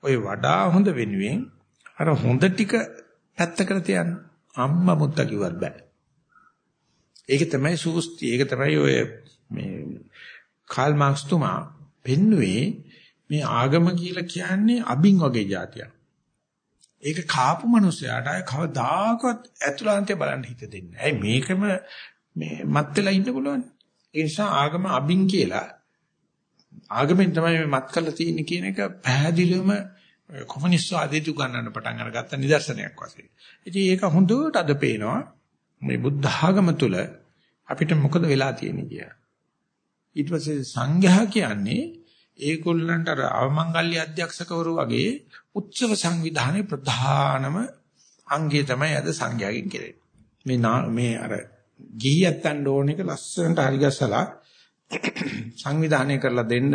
ওই වඩා හොඳ වෙනුවෙන් අර හොඳ ටික පැත්තකට තියන්න. අම්මා මුත්ත කිව්වත් බෑ. ඒක තමයි සූස්ති. ඒක තමයි ඔය මේ කාල් මාක්ස් තුමා පෙන්වුවේ මේ ආගම කියලා කියන්නේ අබින් වගේ જાතියක්. ඒක කාපු මිනිස්සයාට අය කවදාකවත් ඇතුළාන්තය බලන්න හිත දෙන්නේ නැහැ. ඇයි මේකම මේ මත් වෙලා ඉන්න පුළුවන්. ඒ නිසා ආගම අබින් කියලා ආගමෙන් තමයි මේ මත් කරලා තියෙන්නේ කියන එක පැහැදිලිවම කොමියුනිස්ට් ආදීතු ගන්නන්න පටන් අරගත්ත නිදර්ශනයක් වශයෙන්. ඉතින් ඒක හොඳට අද පේනවා මේ බුද්ධ ආගම තුල අපිට මොකද වෙලා තියෙන්නේ කියලා. ඊට පස්සේ සංඝයා කියන්නේ ඒගොල්ලන්ට අර අවමංගල්‍ය අධ්‍යක්ෂකවරු වගේ උත්සව සංවිධානයේ ප්‍රධානම අංගය තමයි අද සංඝයාගෙන් කෙරෙන්නේ. මේ මේ අර ගිහියත්තන්ට ඕන එක ලස්සනට හරි ගස්සලා සංවිධානය කරලා දෙන්න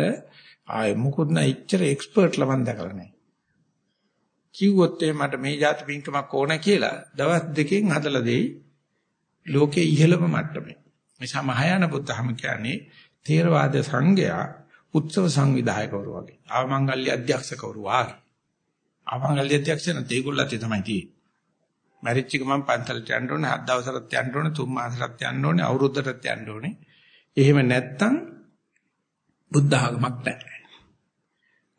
ආයේ මුකුත් නැ ඉච්චර එක්ස්පර්ට් ලවන් දැකලා නැහැ. කිව්වොත් මට මේ જાති පින්කමක් ඕන කියලා දවස් දෙකෙන් හදලා දෙයි ලෝකේ ඉහළම මට්ටමේ. නිසා මහායාන බුද්ධහම කියන්නේ තේරවාද සංඝයා උත්සව සංවිධායකවරු වගේ. ආමංගල්‍ය අධ්‍යක්ෂකවරු වගේ. ආමංගල්‍ය අධ්‍යක්ෂන තේගොල්ලත් තමයි තියෙන්නේ. මැරිච්ච ගමන් පන්සලට යන්න ඕනේ, හත් දවසකට යන්න ඕනේ, තුන් මාසකට යන්න ඕනේ, අවුරුද්දකට යන්න ඕනේ. එහෙම නැත්තම් බුද්ධ ආගමක් නැහැ.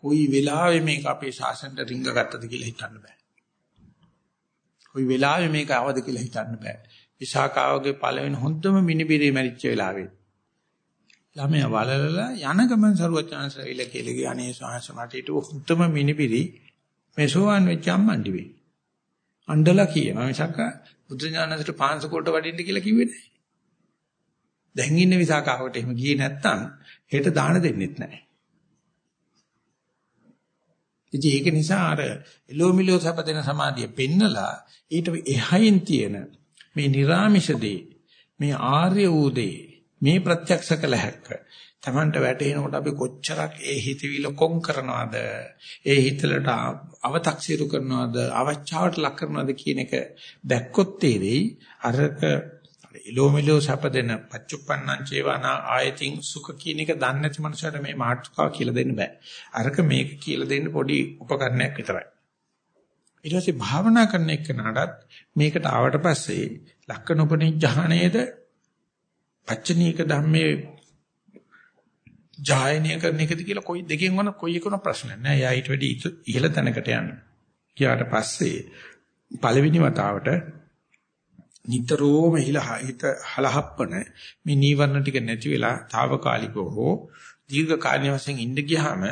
කොයි වෙලාවෙ මේක අපේ ශාසනයට රිංග ගත්තද කියලා හිතන්න බෑ. කොයි වෙලාවෙ මේක ආවද කියලා හිතන්න බෑ. විසාකාවගේ පළවෙනි හොඳම මිනිබිරේ මැරිච්ච වෙලාවේ. ළමයා වලලලා යන ගමන් සරුවචාන්සයිල කියලා ගිය අනේ සාහස මට ඊට හොඳම මිනිබිරි මේ සෝවන් වෙච්ච අම්මන්ඩි වෙයි. අණ්ඩලා කියනවා මිසක් බුදු ඥානසට පාංශකෝට වඩින්න කියලා කිව්වේ නැහැ. දැන් ඉන්න විසාකාවට එහෙම ගියේ නැත්තම් හෙට දාන දෙන්නෙත් නැහැ. ඉතින් ඒක නිසා අර එලෝමිලෝ සපදෙන සමාධිය පෙන්නලා ඊට එහයින් තියෙන මේ නිර්ාමිෂදී මේ ආර්ය වූදී මේ ප්‍රත්‍යක්ෂ කළ හැක්ක Tamanට වැටෙනකොට අපි කොච්චරක් ඒ හිතවිල කොම් කරනවද? ඒ හිතලට අව탁සිරු කරනවද? අවචාවට ලක් කරනවද කියන එක දැක්කොත් තේරෙයි අරක ඉලෝමිලෝ සැපදෙන පච්චුප්පන්නං චේවනා ආයතින් සුඛ කියන එක දන්නේ නැති මනුස්සයට මේ මාර්ථකාව කියලා දෙන්න බෑ අරක මේක කියලා දෙන්න පොඩි උපකරණයක් විතරයි ඊට පස්සේ භාවනා කරන එක්කනටත් මේකට ආවට පස්සේ ලක්කන උපනිඥාණයේද පච්චනීක ධම්මේ ජායනය කරන එකද කියලා කොයි දෙකෙන් වන කොයි එකන ප්‍රශ්න නෑ. එයා ඊට වැඩි ඉහළ තැනකට යන්න. ගියාට පස්සේ පළවෙනි වතාවට නිතරම හිත හලහප්පන මේ නීවරණ ටික නැති වෙලා తాවකාලිකව හෝ දීර්ඝ කාලීන වශයෙන් ඉඳ ගියාම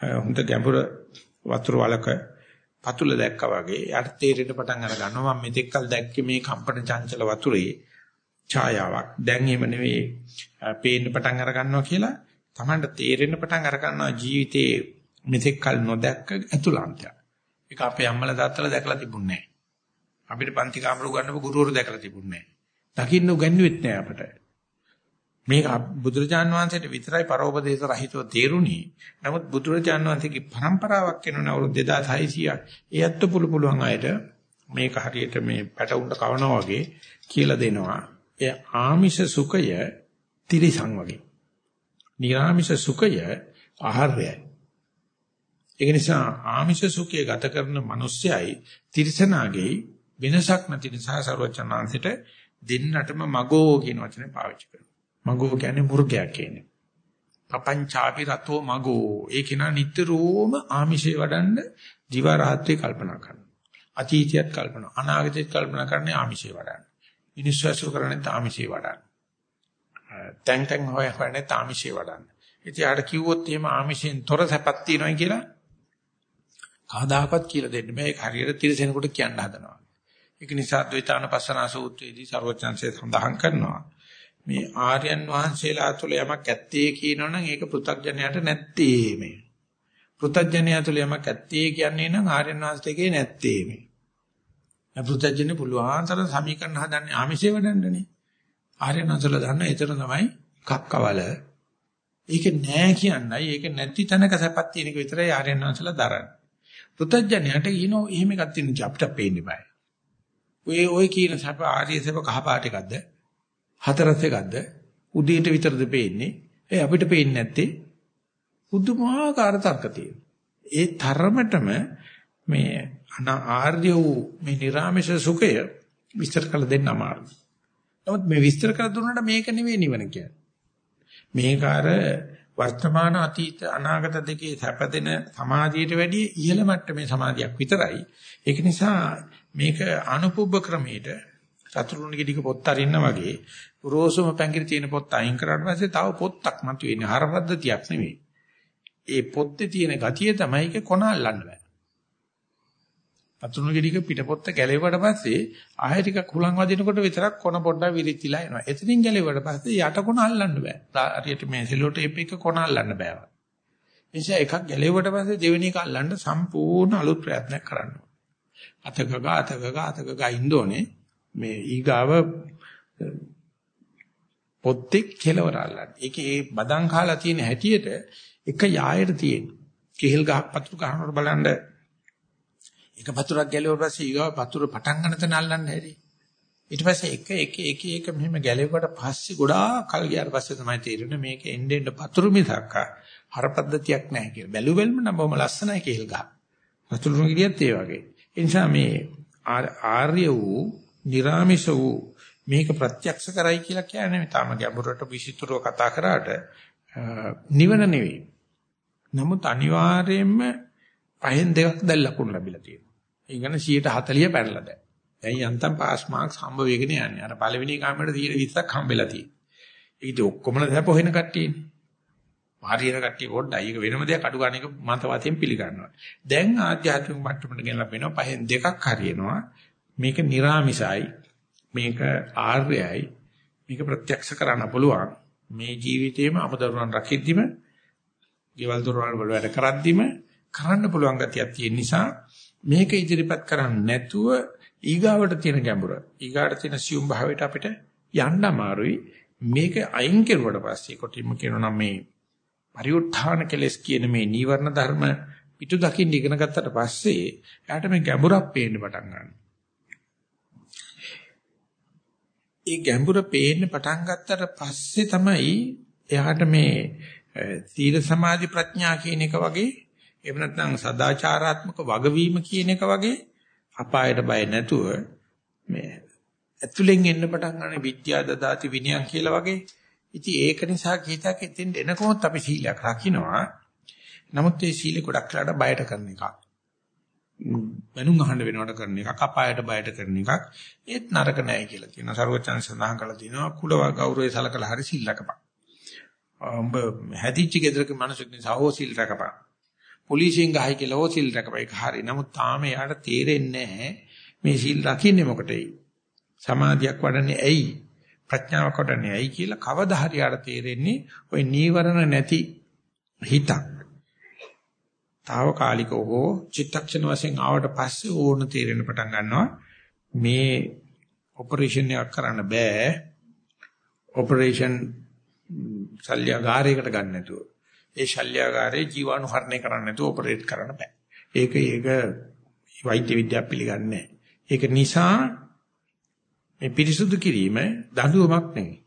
හොඳ ගැඹුර වතුර වලක පතුල දැක්කා වගේ යට තේරෙන්න පටන් අර ගන්නවා මම මෙතෙක්කල් දැක්කේ මේ කම්පන චංචල වතුරේ ඡායාවක් දැන් එහෙම නෙවෙයි පේන්න පටන් අර ගන්නවා කියලා Tamanට තේරෙන්න පටන් අර ගන්නවා ජීවිතේ මෙතෙක්කල් නොදැක්ක ඇතුළාන්තය. ඒක අපේ අම්මලා තාත්තලා දැකලා තිබුණේ නැහැ. අපිට පන්ති කාමර උගන්වපු ගුරුවරු දැකලා තිබුණේ නැහැ. දකින්න උගන්වුවෙත් නැහැ අපට. මේක බුදුරජාන් වහන්සේට විතරයි පරෝපදේශ රහිතව තේරුණේ. නමුත් බුදුරජාන් වහන්සේගේ પરම්පරාවක් වෙනුන අවුරුදු 2600ක් ඒත් පුළු පුළුවන් අයට මේක හරියට මේ පැටවුන්ට කවනවා වගේ කියලා දෙනවා. ඒ ආමිෂ සුඛය තිරිසන් වගේ. නිර්ආමිෂ සුඛය ආහාරයයි. ඒක නිසා ආමිෂ සුඛය ගත කරන මිනිස්සයයි තිරිසනාගේ වෙනසක් නැති නිසා සර්වචනාංශයට දෙන්නටම මගෝ කියන වචනේ පාවිච්චි කරනවා. මගෝ කියන්නේ මුර්ගයා කියන්නේ. පපංචාපි රතෝ මගෝ. ඒ කෙනා නිතරම ආමිෂේ වඩන්න දිව රාත්‍රී කල්පනා කරනවා. අතීතයත් කල්පනා අනාගතයත් කල්පනා කරන්නේ ආමිෂේ වඩන්න. මිනිස්සු අසුර කරන්නේ ආමිෂේ වඩන්න. තැන් තැන් හොය හොයන්නේ ආමිෂේ වඩන්න. ඉතින් ආට කිව්වොත් එහෙම ආමිෂෙන් තොර සැපක් තියෙනවා කියලා කවදාකවත් කියලා දෙන්න බෑ. ඒක හරියට තිරසෙනෙකුට කියන්න හදනවා. ඒක නිසා ද්වෛතාන පස්සනා සූත්‍රයේදී ਸਰවඥාන්සේ සඳහන් කරනවා. මේ ආර්යයන් වහන්සේලා තුළ යමක් ඇත්තේ කියනවනම් ඒක පෘථග්ජනයට නැත්තේ මේ. පෘථග්ජනය තුළ යමක් ඇත්තේ කියන්නේ නම් ආර්යයන් වහන්සේගේ නැත්තේ මේ. මේ පෘථග්ජනේ පුළුවන් තරම් සමීකරණ හදන්නේ ආමිෂේ වඩන්නනේ. ආර්යයන් වහන්සේලා දන්න ඒතර තමයි කක්කවල. ඒක නෑ කියන්නයි ඒක නැති තැනක සැපක් තියෙනක විතරයි ආර්යයන් වහන්සේලා දරන්නේ. පෘථග්ජනයට කියනෝ එහෙම එකක් තියෙන අපිට පේන්නේ බෑ. ඔය ඔය කියන සැප ආර්ය සැප කහ පාට එකක්ද? හතරස් එකක්ද? උදේට විතරද පේන්නේ? ඒ අපිට පේන්නේ නැත්තේ පුදුමාකාර තර්ක ඒ තරමටම මේ ආර්ය වූ මේ නිර්ාමේශ සුඛය විස්තර කළ දෙන්න අමාරුයි. නමුත් මේ විස්තර කර දුන්නාට මේක නෙවෙයි නිවන කියන්නේ. මේක අර වර්තමාන අතීත අනාගත දෙකේ සැපදෙන සමාධියට වැඩිය ඉහළ මට්ටමේ සමාධියක් විතරයි. ඒක නිසා මේක අනුපුබ්බ ක්‍රමයට චතුරුණ ගෙඩික පොත් අරින්න වගේ පුරෝසම පැංගිරි තියෙන පොත් අයින් කරාට පස්සේ තව පොත්තක් මතුවෙන්නේ හරපද්ධතියක් නෙවෙයි. ඒ පොත්තේ තියෙන ගතිය තමයි ඒක කොන අල්ලන්න බෑ. චතුරුණ ගෙඩික පිටපොත්ත ගැලෙවුවට පස්සේ ආයෙ ටිකක් හුලං වදිනකොට විතරක් කොන පොඩ්ඩක් විරිච්චිලා එනවා. එතනින් ගැලෙවුවට පස්සේ යට කොන අල්ලන්න බෑ. හරියට මේ සෙලෝ ටේප් එක කොන අල්ලන්න බෑ. එනිසා එකක් ගැලෙවුවට පස්සේ දෙවෙනි එක අල්ලන්න සම්පූර්ණ අලුත් ප්‍රයත්නයක් කරන්න ඕනේ. අතක ගා අතක ගා අතක ගා ඉන්නෝනේ මේ ඊගාව පොත්තේ කෙලවර අල්ලන්නේ. ඒකේ ඒ බදන් කාලා තියෙන හැටියට එක යායට තියෙන. කෙහෙල් ගහක් පතුරු ගන්නකොට බලන්න එක පතුරක් ගැලෙවුවා පස්සේ ඊගාව පතුර පටන් ගන්න තැන අල්ලන්න හැටි. ඊට පස්සේ එක එක එක එක මෙහෙම ගැලෙවුවට පස්සේ ගොඩාක් කල් ගියාට පස්සේ තමයි තේරෙන්නේ මේක එන්න එන්න පතුරු මිසක් හරපද්ධතියක් නැහැ කියලා. බැලු බැලම නම් බොහොම ලස්සනයි කෙහෙල් ගහ. පතුරු ගිරියත් ඒ වගේ. ඒ නිසා මේ ආර්ය වූ, निराமிස වූ මේක ප්‍රත්‍යක්ෂ කරයි කියලා කියන්නේ තාම ගැඹුරට විසිතුරව කතා කරාට නිවන නෙවෙයි. නමුත් අනිවාර්යයෙන්ම පහෙන් දෙකක් දැල් ලකුණු ලැබිලා තියෙනවා. ඒ කියන්නේ 140 පැනලා දැන්. දැන් යන්තම් පාස් මාක්ස් හම්බ වෙගෙන යන්නේ. අර පළවෙනි කාමරේ 120ක් හම්බෙලා තියෙනවා. ඒක ඉතින් ඔක්කොම සැප හොයන කට්ටියනේ. මාරියන කට්ටිය පොඩ්ඩයි ඒක වෙනම දෙයක් අඩු ගන්න එක මත වශයෙන් පිළිගන්නවා. දැන් ආධ්‍යාත්මික මට්ටමට ගෙනලා වෙනවා පහෙන් දෙකක් හරියනවා. මේක निराமிසයි මේක ආර්යයි මේක ප්‍රත්‍යක්ෂ කරන්න පුළුවන්. මේ ජීවිතේම අපදරුවන් රකිද්දිම ගෙවල් දොරවල් වල වැඩ කරද්දිම කරන්න පුළුවන් ගතියක් තියෙන නිසා මේක ඉදිරිපත් කරන්නේ නැතුව ඊගාවට තියෙන ගැඹුර ඊගාට තියෙන සියුම් භාවයට අපිට යන්න අමාරුයි මේක අයින් කෙරුවට පස්සේ කොටිම කියනවා නම් මේ පරිඋත්ථාන කෙලස් කියන මේ නීවරණ ධර්ම පිටු දකින්න ඉගෙන ගත්තට පස්සේ එයාට මේ ගැඹුරක් පේන්න පටන් ගන්නවා. ඒ ගැඹුර පේන්න පටන් ගත්තට පස්සේ තමයි එයාට මේ සීල සමාධි ප්‍රඥා කියන එක වගේ එහෙම නැත්නම් සදාචාරාත්මක වගවීම කියන එක වගේ අපායට බය නැතුව මේ ඇතුලෙන් එන්න පටන් ගන්න විද්‍යා දදාති විනයන් කියලා වගේ ඉතින් ඒක නිසා කීතක් එතෙන් එනකොත් අපි සීලයක් රකින්නවා. නමුත් මේ සීල ගොඩක් වෙලාට බයට කරන එකක්. මනුන් අහන්න වෙනවට කරන එකක්, අපායට බයට කරන එකක්. ඒත් නරක නැහැ කියලා කියනවා. සරුවචන සඳහන් කළා තියෙනවා කුලව ගෞරවය සලකලා හරි සීල් රකපන්. උඹ හැදිච්ච ගෙදරක මිනිස්සුක් නිසා හෝ සීල් රකපන්. පොලිසියෙන් ගහයි කියලා හෝ සීල් රකපන්. ඒක හරි. නමුත් තාම එයාට තේරෙන්නේ නැහැ මේ සීල් රකින්නේ මොකටයි? සමාධියක් වඩන්නේ ඇයි? ප්‍රඥාව කොට නෙයි කියලා කවදා හරි ආර තේරෙන්නේ ওই නීවරණ නැති හිතක්. తాවකාලිකව හෝ චිත්තක්ෂණ වශයෙන් ආවට පස්සේ ඕන තේරෙන පටන් ගන්නවා මේ ඔපරේෂන් එකක් කරන්න බෑ. ඔපරේෂන් ශල්‍යගාරයකට ගන්න නැතුව. ඒ ශල්‍යගාරේ ජීවාණු හරණය කරන්න නැතුව ඔපරේට් කරන්න බෑ. ඒක ඒක වෛද්‍ය විද්‍යාව පිළිගන්නේ නැහැ. ඒක නිසා මේ පිරිසුදු කිරීම දඬුවමක් නෙවෙයි.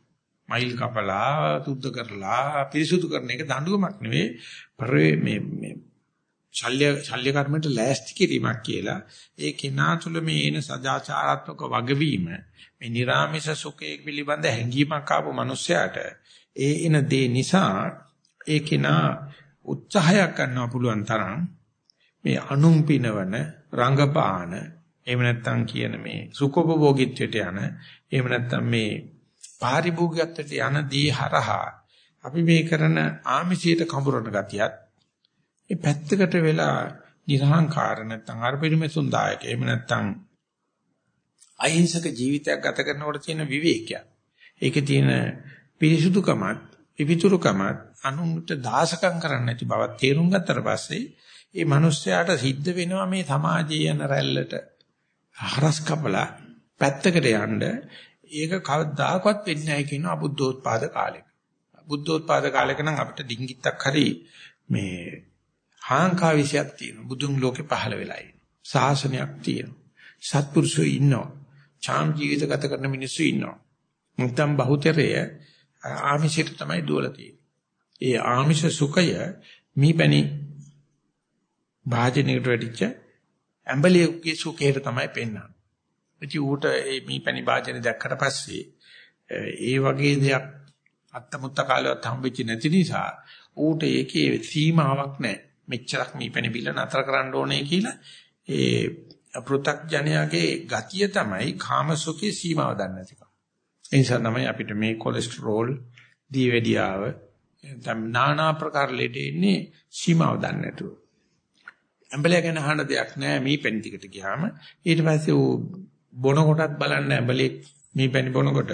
මයිල් කපලා සුද්ධ කරලා පිරිසුදු කරන එක දඬුවමක් නෙවෙයි. පරේ මේ මේ ශල්‍ය ශල්‍ය කර්මයට ලෑස්ති කිරීමක් කියලා ඒ කෙනා තුළ මේ එන සදාචාරාත්මක වගවීම මේ නිර්ාමිෂ සුඛයේ පිළිබඳ හැඟීමක් ආපු මිනිසයාට ඒ එන දේ නිසා ඒ කෙනා උත්සාහයක් ගන්නවා පුළුවන් තරම් මේ අනුම් පිනවන රංගපාන එහෙම නැත්නම් කියන මේ සුඛෝපභෝගීත්වයට යන එහෙම නැත්නම් මේ පාරිභෝගිකත්වයට යන දී හරහා අපි මේ කරන ආමිෂයට කඹරන ගතියත් මේ පැත්තකට වෙලා නිර්හංකාර නැත්නම් අර්පරිමසුන් දායක එහෙම නැත්නම් අහිංසක ජීවිතයක් ගත කරනකොට තියෙන විවේකයක්. ඒකේ තියෙන පිරිසුදුකමත් පිවිතුරුකමත් අනුන්ට දාසකම් කරන්න නැති බව තේරුම් ගත්තට පස්සේ ඒ මිනිස්යාට සිද්ධ වෙනවා මේ සමාජයේ යන රැල්ලට. හරස් කපලා පැත්තකට යන්න ඒක කවදාකවත් වෙන්නේ නැහැ කියන අබුද්ධෝත්පාද කාලෙක. බුද්ධෝත්පාද කාලෙක නම් අපිට ඩිංගිත්තක් හරි මේ හාංකා විශයක් තියෙනවා. බුදුන් ලෝකේ පහළ වෙලා ඉන්නේ. ශාසනයක් තියෙනවා. සත්පුරුෂෝ ඉන්නවා. ඡාම් ජීවිත ගත කරන මිනිස්සු ඉන්නවා. මුත්තම් බහුතරය ආමිෂයට තමයි දුවලා තියෙන්නේ. ඒ ආමිෂ සුඛය මීපැණි භාජනයකට වැඩිච්ච ඇඹලියෙකුගේ සුඛයට තමයි පෙන්වන්නේ. ඉතින් ඌට මේ මීපැණි වාදනය දැක්කට පස්සේ ඒ වගේ දෙයක් අත්තමුත්ත කාලෙවත් හම්බෙච්ච නැති නිසා ඌට ඒකේ සීමාවක් නැහැ. මෙච්චරක් මීපැණි බිල නතර කරන්න ඕනේ කියලා ඒ පෘථග්ජනයාගේ ගතිය තමයි කාමසුඛේ සීමාව දන්නේ නැතිකම. ඒ නිසා තමයි අපිට මේ කොලෙස්ටරෝල්, දීවැඩියාව, තම් නානා ප්‍රකාර ලෙඩ එන්නේ සීමාව දන්නේ නැතුව. ඇඹලයා ගැන අහන්න දෙයක් නැහැ මේ පෙන් ටිකට ගියාම ඊට පස්සේ ඌ බොන කොටත් බලන්න ඇඹලේ මේ පැණි බොනකොට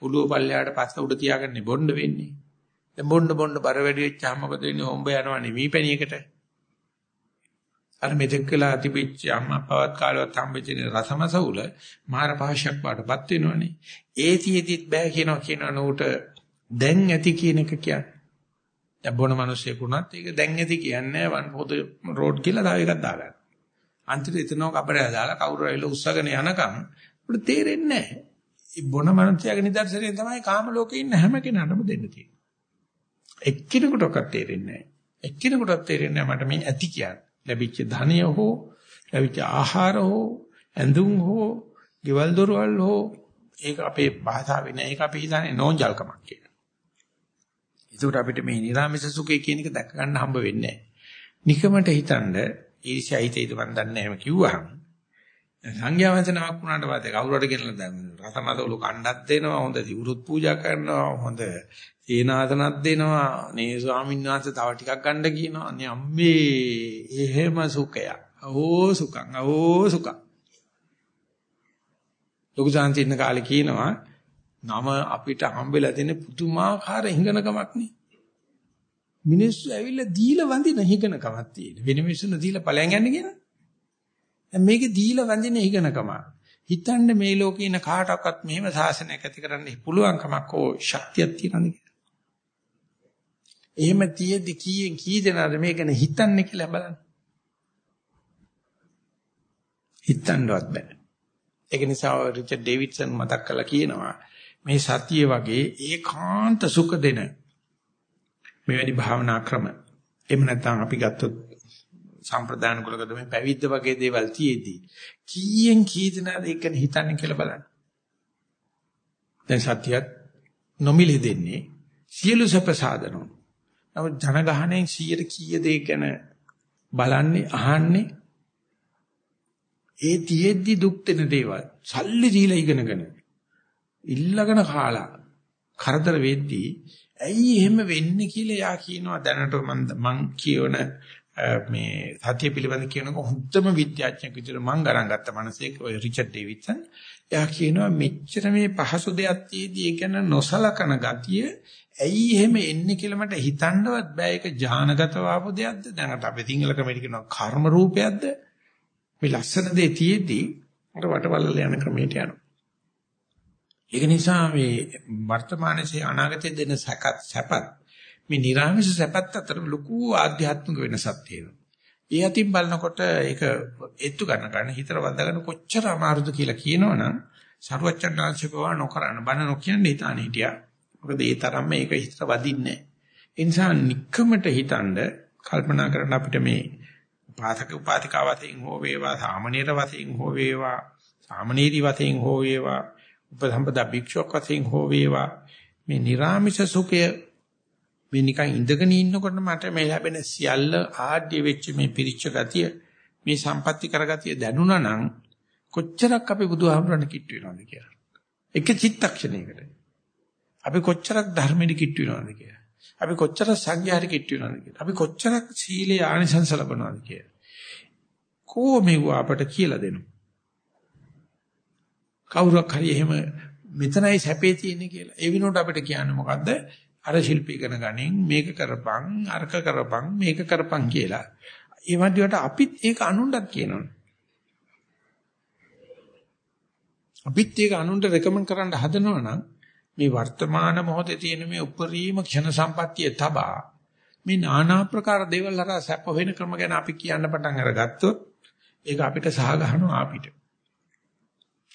උළුව පල්ලයට පස්ස උඩ තියාගන්නේ බොන්න වෙන්නේ. දැන් බොන්න බොන්න බර වැඩි වෙච්චාම මොකද වෙන්නේ? හොම්බ යනවනේ මේ පැණියකට. අර මෙතෙක් කළා තිබිච්ච අම්මා පවත් කාලවත් හම්බෙච්ච රසමසවුල මාර පාශයක් වඩපත් වෙනවනේ. ඒතිෙදිත් බෑ කියනවා කියනවා නෝට දැන් ඇති කියන එක කියන්නේ. දැන් බොන මිනිස්සෙකුණත් ඒක දැන් ඇති කියන්නේ වන් පොද රෝඩ් කියලා තව එකක් දාගන්න. අන්තිමට එතනෝ කබරය දාලා කවුරු ඇවිල්ලා උස්සගෙන යනකම් උඩ තේරෙන්නේ නැහැ. මේ බොන මිනිස්සයාගේ නිදර්ශනය තමයි කාම ලෝකේ ඉන්න හැම කෙනාටම දෙන්න තියෙන්නේ. එක්කිනෙකුටවත් තේරෙන්නේ නැහැ. එක්කිනෙකුටවත් තේරෙන්නේ නැහැ මට මේ ඇති කියන්නේ. ලැබිච්ච ධනය හෝ ලැබිච්ච ආහාර හෝ ඇඳුම් හෝ ගෙවල් දොරවල් හෝ ඒක අපේ භාෂාවේ නෑ ඒක අපි හිතන්නේ නෝන්ජල්කමක් කියලා. ඒකට අපිට මේ නිරාමිස සුඛය කියන එක දැක ගන්න හම්බ වෙන්නේ නෑ. නිකමට හිතනද ඊර්ෂ්‍යයිතේද මන් දන්නේ නැහැ කිව්වහම සංඥා වංශනාවක් වුණාට පස්සේ කවුරු හරි ගෙනලා දැන් රසමතවලු කණ්ඩක් දෙනවා හොඳ දිවුරුත් පූජා කරනවා හොඳ සේනාසනක් දෙනවා. නේ ස්වාමීන් වහන්සේ තව ටිකක් ගන්න කියනවා. අනේ අම්මේ එහෙම සුඛය ඕ සුඛං ඕ සුඛං. ලොකු සාන්ති ඉන්න කාලේ කියනවා නම අපිට හම්බෙලා තියෙන පුදුමාකාර හිඟනකමක් නේ. මිනිස්සු ඇවිල්ලා දීලා වඳින හිඟනකමක් තියෙන වෙන මිනිස්සුන දීලා ඵලයන් යන්නේ කියන දැන් මේකේ දීලා වඳින හිඟනකම. හිතන්න මේ ලෝකේ ඉන්න කාටවත් මෙහෙම සාසනයක් ඇති කරන්න පුළුවන් කමක් හෝ ශක්තියක් තියෙනවද එහෙම තියෙද්දි කීයෙන් කී දෙනාද මේ ගැන හිතන්නේ කියලා බලන්න. හිතන්නවත් බෑ. ඒක නිසා රිචඩ් ඩේවිඩ්සන් මතක් කරලා කියනවා. මේ සතිය වගේ ඒකාන්ත සුඛ දෙන මෙවැනි භාවනා ක්‍රම. එහෙම නැත්නම් අපි ගත්තොත් සම්ප්‍රදාන කුලකද මේ පැවිද්ද වගේ දේවල් තියේදී කීයෙන් කී දෙනාද ඒක ගැන හිතන්නේ කියලා බලන්න. දැන් සතියත් නොමිලේ දෙන්නේ සියලු සැප සාධනෝ නමුත් ජනගහණයෙන් 100ට කීය දෙයක් ගැන බලන්නේ අහන්නේ ඒ තියෙද්දි දුක් දෙන දේවල් සල්ලි දීලා ඉගෙනගෙන ඉල්ලගෙන කාලා කරදර වෙද්දී ඇයි එහෙම වෙන්නේ කියලා යා කියනවා දැනට මං කියවන මේ සත්‍ය පිළිබඳ කියනක හොඳම විද්‍යාඥයෙක් විදිහට මං ගණන් ගත්ත මිනිසෙක් ඔය රිචඩ් ඩේවිඩ්සන්. එයා කියනවා මෙච්චර මේ පහසු දෙයක් තියේදී ඒ කියන නොසලකන ගතිය ඇයි එහෙම එන්නේ කියලා මට හිතන්නවත් බෑ. ඒක ඥානගතව ආපු දෙයක්ද? දැන් අපි සිංහල ක්‍රමයට කියනවා කර්ම රූපයක්ද? මේ ලස්සන දේ තියේදී අර වටවලල යන ක්‍රමයට යනවා. ඒක නිසා මේ වර්තමානයේ අනාගතයේ දෙන සැකත් සැපත් මේ නිර්ආමිෂ සැපත් අතර ලොකු ආධ්‍යාත්මික වෙනසක් තියෙනවා. ඒ අතින් බලනකොට ඒක එත්තු ගන්න ගන්න හිතර වදගෙන කොච්චර අමාරුද කියලා කියනවනම් සරුවච්චන්නාංශකව නොකරන බන නොකියන්නේ හිතාන හිටියා. මොකද ඒ තරම් මේක හිතට වදින්නේ නැහැ. ඒ නිසා নিকකමට හිතනද කල්පනා කරන්න අපිට මේ උපාසක උපාතිකා වශයෙන් හෝ වේවා සාමණේර වශයෙන් හෝ වේවා සාමණේරි වශයෙන් හෝ වේවා උපසම්පදා භික්ෂුවක් වශයෙන් හෝ වේවා මේ නිර්ාමිෂ සුඛය මේ නිකන් ඉඳගෙන ඉන්නකොට මට මේ ලැබෙන සියල්ල ආඩ්‍ය වෙච්ච මේ පිරිච්ච ගතිය මේ සම්පatti කරගතිය දැනුණා නම් කොච්චරක් අපි බුදුහාමරණ කිට්ටු වෙනවද කියලා. එක චිත්තක්ෂණයකට. අපි කොච්චරක් ධර්මෙදි කිට්ටු වෙනවද කියලා. අපි කොච්චර සංඝයාට කිට්ටු වෙනවද කියලා. අපි කොච්චරක් සීලේ ආනිසංස ලබනවද කියලා. කොහොමද අපට කියලා දෙනු. කවුරක් හරි එහෙම මෙතනයි සැපේ තියෙන්නේ කියලා. ඒ විනෝඩ අපිට කියන්නේ මොකද්ද? අර ශිල්පී ඉගෙන ගනින් මේක කරපන් අරක කරපන් මේක කරපන් කියලා. ඒ වන්දියට අපිත් ඒක අනුන්ටත් කියනවා. අපිත් ඒක අනුන්ට රෙකමන්ඩ් කරන්න හදනවා නම් මේ වර්තමාන මොහොතේ තියෙන මේ උපරිම ක්ෂණ සම්පත්තිය තබා මේ নানা ප්‍රකාර දේවල් හරහා සැප වෙන ක්‍රම ගැන අපි කියන්න පටන් අරගත්තොත් ඒක අපිට සහ ගන්නවා අපිට.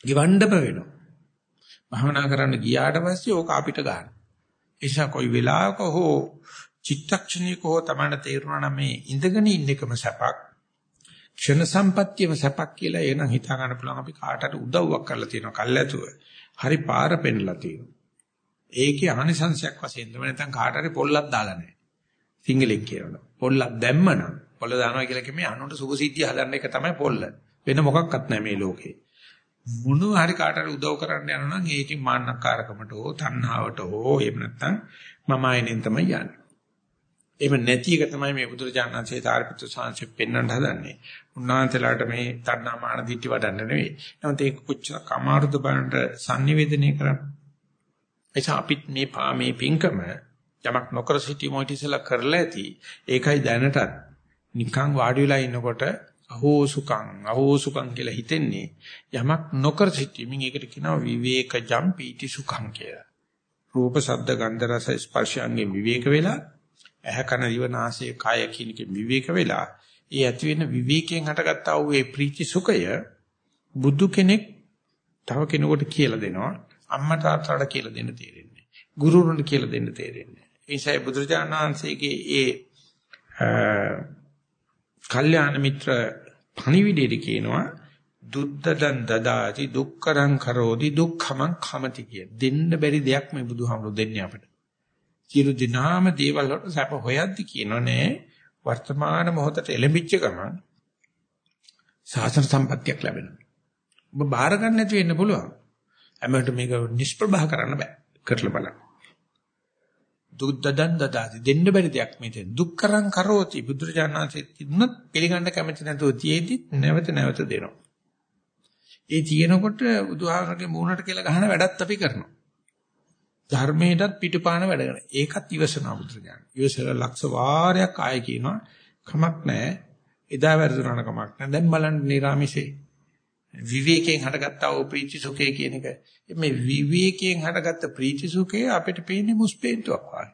ගිවණ්ඩම වෙනවා. භවනා කරන්න ගියාට පස්සේ ඕක අපිට ගන්න. එيشා කොයි වෙලාවක හෝ චිත්තක්ෂණික හෝ තමයි තේරුණා නම් මේ ඉඳගෙන ඉන්න එකම සැපක්. ක්ෂණ සම්පත්තියම සැපක් කියලා එනං හිතා ගන්න පුළුවන් අපි කාටට උදව්වක් කරලා තියෙනවා කල්ැතුව. හරි පාර පෙන්නලා තියෙනවා. ඒකේ ආනිසංශයක් වශයෙන් තමයි නැත්නම් කාට හරි පොල්ලක් දාලා නැහැ. සිංහලෙන් කියනවා. පොල්ලක් දැම්මනම් පොල්ල දානවා කියලා කිව්වේ අනුන්ට සුභ සිද්ධිය හදන්න එක තමයි පොල්ල. වෙන මොකක්වත් නැහැ මේ ලෝකේ. මොනවා හරි කාට හරි උදව් කරන්න යනවා නම් ඒකේ මාන්නකාරකමට හෝ තණ්හාවට හෝ එහෙම නැත්නම් මම ආයෙනෙන් තමයි යන්නේ. එහෙම නැති එක තමයි මේ බුදුරජාණන්සේ තාරිපුත්‍ර සාංශෙ පෙන්වන්න හදන්නේ. උන්වහන්සේලාට මේ තණ්හා මාන දිටි වඩන්න නෙවෙයි. නමුත් ඒක කොච්චර කමාරුද බලන්න sannivedanaya කරන්න. එචා අපිත් මේ පා මේ පිංකම යමක් නොකර සිටීම ඉතිසලා කරලා ඇති. ඒකයි දැනටත් නිකන් වාඩි වෙලා ඉන්නකොට අහෝ සුඛං අහෝ සුඛං කියලා හිතෙන්නේ යමක් නොකර සිටීමෙන් ඒකට කියනවා විවේකජම් පීති සුඛං කියලා. රූප ශබ්ද ගන්ධ රස ස්පර්ශයන්ගේ විවේක වෙලා ඇහ කන දිව නාසය කය කිනක විවේක වෙලා ඒ ඇති වෙන විවේකයෙන් හටගත්තා වූ ඒ ප්‍රීති සුඛය බුදු කෙනෙක් තව කෙනෙකුට කියලා දෙනවා. අම්මා තාත්තට කියලා දෙන්න තේරෙන්නේ ගුරුවරුන්ට කියලා දෙන්න තේරෙන්නේ ඒ නිසා බුදුරජාණන් වහන්සේගේ ඒ කල්යාණ මිත්‍ර පණිවිඩෙදි කියනවා දුද්දදන් දදාති දුක්කරං කරෝදි දුක්ඛමං khමති කිය. දෙන්න බැරි දෙයක් මේ බුදුහාමුදුරු දෙන්නේ අපිට. සියලු දිනාම දේවල් වලට සැප හොයද්දි කියනෝනේ වර්තමාන මොහොතට එළඹිච්ච ගමන් සාසන සම්පත්තියක් ලැබෙනවා. ඔබ බාර ගන්න නැති වෙන්න පුළුවන්. හැමෝට මේක නිෂ්ප්‍රභා කරන්න බෑ. කරලා බලන්න. දුද්දදන් දදාති දෙන්න බැරි දෙයක් මේ දුක්කරං කරෝති බුදුරජාණන්සේ තින්නත් පිළිගන්න කැමති නැතුව තියේදි නැවත නැවත දෙනවා. ඒ තියෙනකොට බුදුහාමරගේ මූණට කියලා ගහන වැඩත් අපි කරනවා. ධර්මයටත් පිටුපාන වැඩ කරනවා. ඒකත් ඉවසනවා බුදුරජාණන්. ඉවසලා ලක්ෂ වාරයක් ආයෙ කියනවා කමක් නැහැ. එදා වැරදුනන කමක් නැහැ. දැන් බලන්න නිරාමිෂේ විවේකයෙන් හටගත්තා වූ ප්‍රීති සුඛය කියන එක. මේ විවේකයෙන් හටගත්ත ප්‍රීති සුඛය අපිට පේන්නේ මුස්පේන්තුවක් වගේ.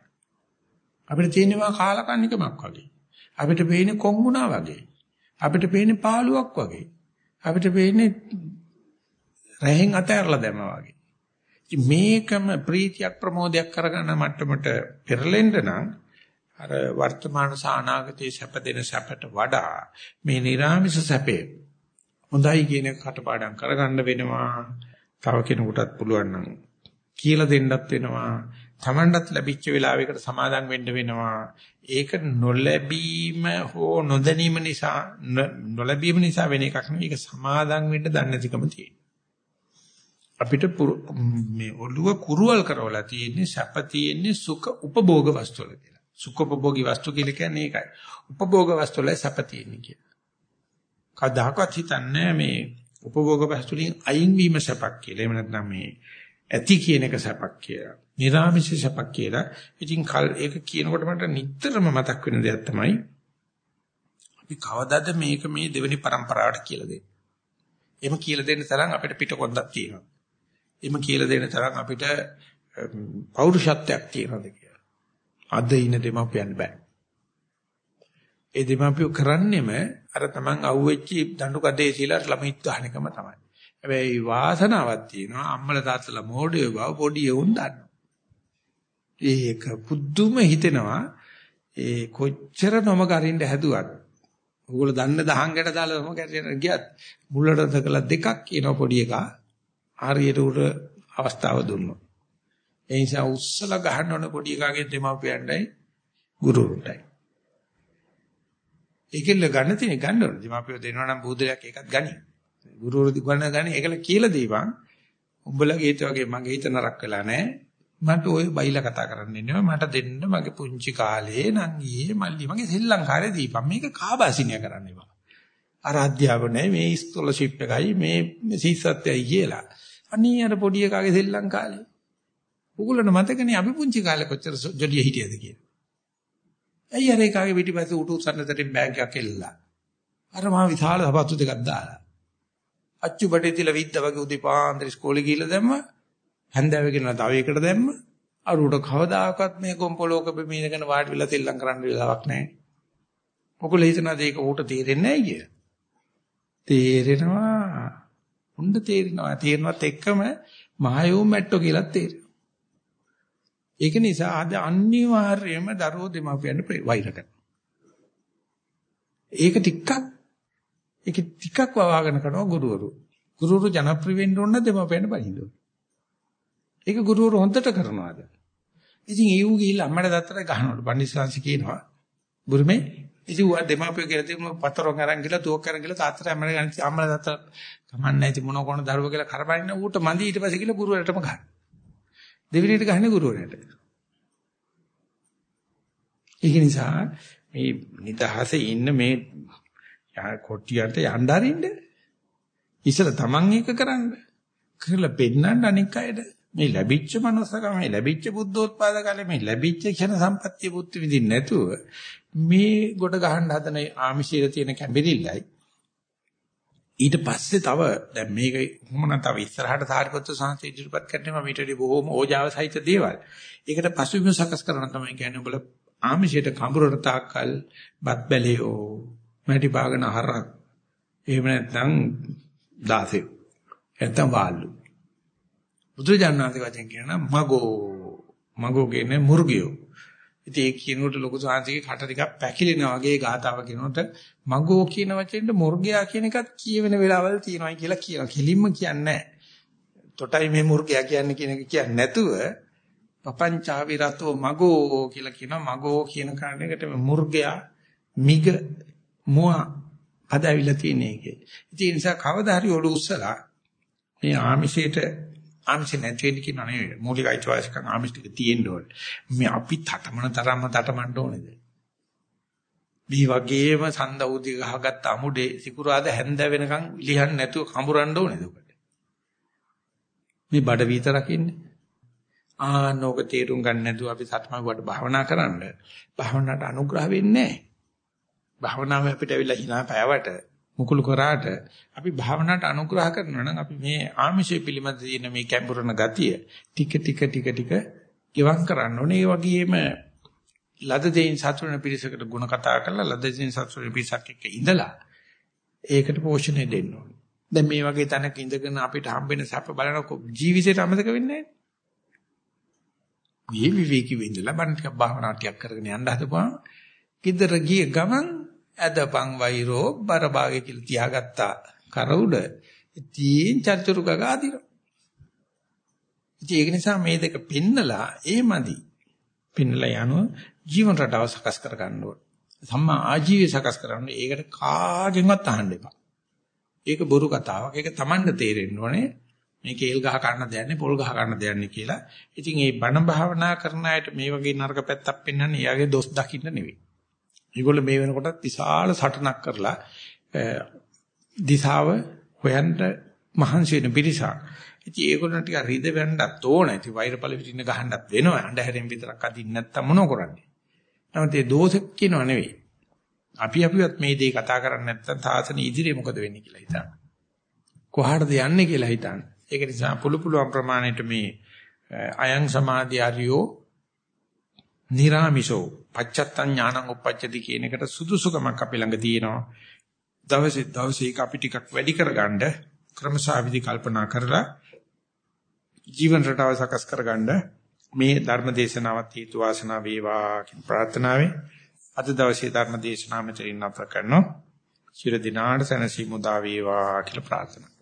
අපිට තියෙනවා කාලකන්නිකමක් වගේ. අපිට පේන්නේ කොංගුණා වගේ. අපිට පේන්නේ පාළුවක් වගේ. අපිට පේන්නේ රහෙන් අතහැරලා දැමා වගේ. මේකම ප්‍රීතියක් ප්‍රමෝදයක් කරගන්න මට්ටමට පෙරලෙන්න නම් අර වර්තමාන සහ අනාගතයේ සැප දෙන සැපට වඩා මේ නිර්ාමිෂ සැපේ හොඳයි කියන එක කටපාඩම් කරගන්න වෙනවා. තව කෙනෙකුටත් පුළුවන් නම් කියලා දෙන්නත් වෙනවා. Tamanටත් ලැබිච්ච වෙලාවයකට සමාදම් වෙන්න වෙනවා. ඒක නොලැබීම හෝ නොදැනීම නිසා නොලැබීම නිසා වෙන එකක් නෙවෙයි. ඒක සමාදම් වෙන්න දන්නේ නැතිකම තියෙනවා. අපිට මේ ඔළුව කුරුවල් කරවලා තියෙන්නේ සැප තියෙන්නේ සුඛ උපභෝග වස්තු වල කියලා. සුඛ උපභෝගී වස්තු කියලා කියන්නේ ඒකයි. උපභෝග වස්තු වල සැප තියෙන්නේ කියලා. කවදාකවත් හිතන්නේ මේ උපභෝග වස්තුලින් අයින් වීම සැපක් කියලා. එහෙම නැත්නම් මේ ඇති කියන එක සැපක් කියලා. නිර්ආමිෂ සැපක් කියලා. ඉතින් කල් ඒක කියනකොට මට නිතරම මතක් වෙන දෙයක් තමයි අපි කවදාද මේක මේ දෙවෙනි પરම්පරාවට කියලා දෙන්නේ. එහෙම කියලා දෙන්න තරම් අපිට පිටකොන්දක් තියෙනවා. එහෙම කියලා දෙන්න තරම් අපිට පෞරුෂත්වයක් තියෙනවද කියලා. අද ඉන දෙමව්පියන් බෑ. ඒ දෙමාපියෝ කරන්නේම අර තමන් අහුවෙච්ච දඬු කඩේ සීලා ළමයිත් ගන්න එකම තමයි. හැබැයි වාසනාවක් තියෙනවා අම්මල තාත්තලා මෝඩයෝ බව පොඩි එවුන් දන්නවා. ඒක පුදුම හිතෙනවා ඒ කොච්චර නොමග අරින්න හැදුවත් ඕගොල්ලෝ දන්න දහංගට දාලා මොකද ගියත් මුල්ලට දකලා දෙකක් කියන පොඩි එකා හරියට උර අවස්ථාව දුන්නොත්. ඒ නිසා උස්සලා ගහන්න ඕන පොඩි එකාගේ දෙමාපියන්ටයි ගුරුවරුන්ටයි. ඒකෙල්ල ගන්න තියෙන ගන්න ඕන. දෙමාපියෝ දෙනවා නම් බුදුලයක් ඒකත් ගනි. ගුරුවරු දිගන ගනි ඒකල කියලා දීපන්. උඹලගේ හිත වගේ මගේ හිත නරක වෙලා නැහැ. මට ওই බයිලා කතා කරන්න ඉන්නවා මට දෙන්න මගේ පුංචි කාලේ නංගියේ මල්ලි මගේ ශ්‍රී ලංකාවේ දීපන් මේක කාබාසිනිය කරන්න එපා අර අධ්‍යාපනය මේ ස්කෝලර්ෂිප් එකයි මේ සීසත්යයි කියලා අනී අර පොඩි එකාගේ ශ්‍රී ලංකාවේ උගලන මතකනේ අපි පුංචි කාලේ කොච්චර ජොලිය හිටියද කියලා ඇයි අර එකාගේ පිටිපස්සේ උටු සන්නතරින් බෑග් එකක් එල්ලලා අර මහා විශාල සපත්තු දෙකක් දාලා අච්චු බඩේ තියලා විද්ද වගේ උදේ පාන්දර ඉස්කෝලේ ගිහලා දැම්මා හැන්දෑවේ ගෙනලා තව එකකට දැම්ම අරුට කවදාකවත් මේ කොම්පලෝක බෙමීනගෙන වාඩි වෙලා තෙල්ලම් කරන්න වෙලාවක් නැහැ. මොකද හිතනද ඒක ඌට තේරෙන්නේ නැහැ කිය. තේරෙනවා. උණ්ඩ තේරෙනවා. තේරෙනවත් එක්කම මහයෝ මැට්ටෝ කියලා තේරෙනවා. ඒක නිසා අද අනිවාර්යයෙන්ම දරුවෝ දෙමාපියන්ට වෛර කරනවා. ඒක ටිකක් ඒක ටිකක් වවාගෙන කරනවා ගුරුවරු. ගුරුවරු ජනප්‍රිය වෙන්න ඕන දෙමාපියන්ට බලින්න ඕන. ඒක ගුරුවරු හොන්දට කරනවාද? ඉතින් ඒව ගිහිල්ලා අම්මට දත්තට ගහනවලු. පන්දිස්වාංශ කියනවා. බුරුමේ ඉතින් ඌ දෙමාපිය කියලා තියුණු පතරොන් අරන් ගිහලා තුවක් අරන් ගිහලා තාත්තට අම්මට ගන්න අම්මලා දත්ත කමන්නේ ඉතින් මොන කොන දරුව කියලා කරබනින්න ඌට මන්දි ඊට පස්සේ ගිහලා ගුරුවරටම ගන්න. දෙවිනිට ගහන්නේ ගුරුවරයාට. ඒක නිසා මේ නිදහසේ ඉන්න මේ කොටියට යන්න අරින්න ඉතල තමන් එක කරන්න කරලා පෙන්නන්න අනික් අයට මේ ලැබිච්ච මනුස්සකම මේ ලැබිච්ච බුද්ධෝත්පාද කාලේ මේ ලැබිච්ච ක්ෂණ සම්පත්‍ය බුද්ධ විදිහින් නැතුව මේ ගොඩ ගහන්න හදන ආමිෂයේ තියෙන කැඹිරිල්ලයි ඊට පස්සේ තව දැන් මේක කොහොමනම් තව ඉස්සරහට සාරිපුත්‍ර සංස්ථ ඉදිරිපත් කරනවා මීටරි බොහෝම ඕජාව සහිත දේවල්. ඒකට පසුබිම සකස් කරන තමයි කියන්නේ ඔබල ආමිෂයට කඹරට තාක්කල් බත් බැලියෝ මැටි පාගන හරක්. එහෙම නැත්නම් දාසෙ. නැත්නම් වාල්ලු. බුදුජානනාථ වචෙන් කියනවා මගෝ. මගෝ කියන්නේ මුර්ගියෝ. ඉතින් ඒ කියනකොට ලොකු සාංශිකේ කට ටිකක් පැකිලෙනා වගේ ගාතාව කියනකොට මගෝ කියන වචෙන්ද මුර්ගයා කියන එකත් කියවෙන වෙලාවල් තියෙනවායි කියලා කියනවා. කෙලින්ම කියන්නේ තොටයි මේ මුර්ගයා කියන්නේ කියන එක කියන්නේ නැතුව පපංචාවි රතෝ මගෝ කියලා කියනවා. මගෝ කියන කාරණේකට මුර්ගයා මිග මුව අදාවිලා තියෙන එකේ. ඉතින් ඒ නිසා කවදා හරි ඔඩු උස්සලා මේ ආමිෂයට ආමිෂ නැති වෙන්න කියනවා නෙවෙයි. මූලික අයිතිවාසිකම් ආමිෂ ටික තියෙන්න ඕනේ. මේ අපි තටමන තරම්ම තටමන්න ඕනේද? මේ වගේම සඳ උදි ගහගත්ත අමුඩේ සිකුරාද හැන්ද වෙනකන් ලියන්න නැතුව කඹරන්න ඕනේද ඔකට? මේ බඩ විතරක් ඉන්නේ. ආනෝක තේරුම් ගන්න නැතුව අපි සත්‍යමගුවට භාවනා කරන්න භාවනාවට අනුග්‍රහ වෙන්නේ නැහැ. භාවනාව අපිට ඇවිල්ලා hina පෑවට මුකුළු කරාට අපි භාවනාවට අනුග්‍රහ කරනවා නම් අපි මේ ආමිෂය පිළිබඳ තියෙන මේ කැඹුරන ගතිය ටික ටික ටික ටික ගෙවම් කරන්න ඕනේ. ඒ වගේම ලද දෙයින් සතුටුන පිරිසකට ಗುಣ කතා කරලා ලද දෙයින් සතුටුන පිරිසක් එක්ක ඉඳලා ඒකට පෝෂණය දෙන්න ඕනේ. දැන් මේ වගේ තැනක ඉඳගෙන අපිට හම්බෙන සැප බලනකො ජීවිතේට අමතක වෙන්නේ නැහැ. මේ විවේකී වෙන්නලා බන් ටිකක් භාවනා ටිකක් කරගෙන යන්න හදපුවාම කිදර ගිය ගමන් ඇදපන් වෛරෝ බරභාගේ කියලා තියාගත්තා කර උඩ ඉතින් චර්චරු ගගා දිනවා. ඉතින් ඒක නිසා මේ දෙක පෙන්නලා ඒ මදි. පෙන්නලා යනවා ජීවන රටාව සකස් කර ගන්න ඕන. සම්මා ආජීවය සකස් කරන්න ඒකට කාගෙන්වත් අහන්න එපා. ඒක බොරු කතාවක්. ඒක Tamanne තේරෙන්න ඕනේ. මේ කේල් ගහ ගන්න දෙන්නේ පොල් ගහ ගන්න දෙන්නේ කියලා. ඉතින් මේ බණ භාවනා කරන අයට මේ වගේ නරක පැත්තක් පෙන්වන්නේ එයාගේ දොස් දකින්න නෙවෙයි. ඒගොල්ලෝ මේ වෙනකොටත් විශාල සටනක් කරලා දිශාව හොයන්න මහන්සි වෙන පිරිසක්. ඉතින් ඒගොල්ලන් ටික රිද වෙන්නත් ඕන. ඉතින් වෛරපල පිටින්න ගහන්නත් වෙනවා. අඳුරෙන් විතරක් අදින්න නැත්තම් මොනව කරන්නේ? නමුත් ඒ දෝෂෙක් කියනව නෙවෙයි. අපි අපිවත් මේ දේ කතා කරන්නේ නැත්තම් තාසන ඉදිරියේ මොකද වෙන්නේ කියලා හිතන්න. කොහාටද යන්නේ කියලා හිතන්න. ඒක නිසා පුළු පුළුවන් ප්‍රමාණයට මේ අයං සමාධි ආරියෝ නිරාමිෂෝ පච්චත්තං ඥානං උප්පච්චති කියන එකට සුදුසුකමක් අපි ළඟ තියෙනවා. දවසේ දවසේ ඒක අපි ටිකක් වැඩි කරගන්න ක්‍රමසාවිදි කල්පනා කරලා ජීවන රටාව සකස් කරගන්න මේ ධර්ම දේශනාවත් හේතු වාසනා වේවා කියන ප්‍රාර්ථනාවෙන් අද දවසේ ධර්ම දේශනාව මෙතනින් නැවත කරනවා. චිර දිනාට සැනසීම උදා වේවා කියලා ප්‍රාර්ථනා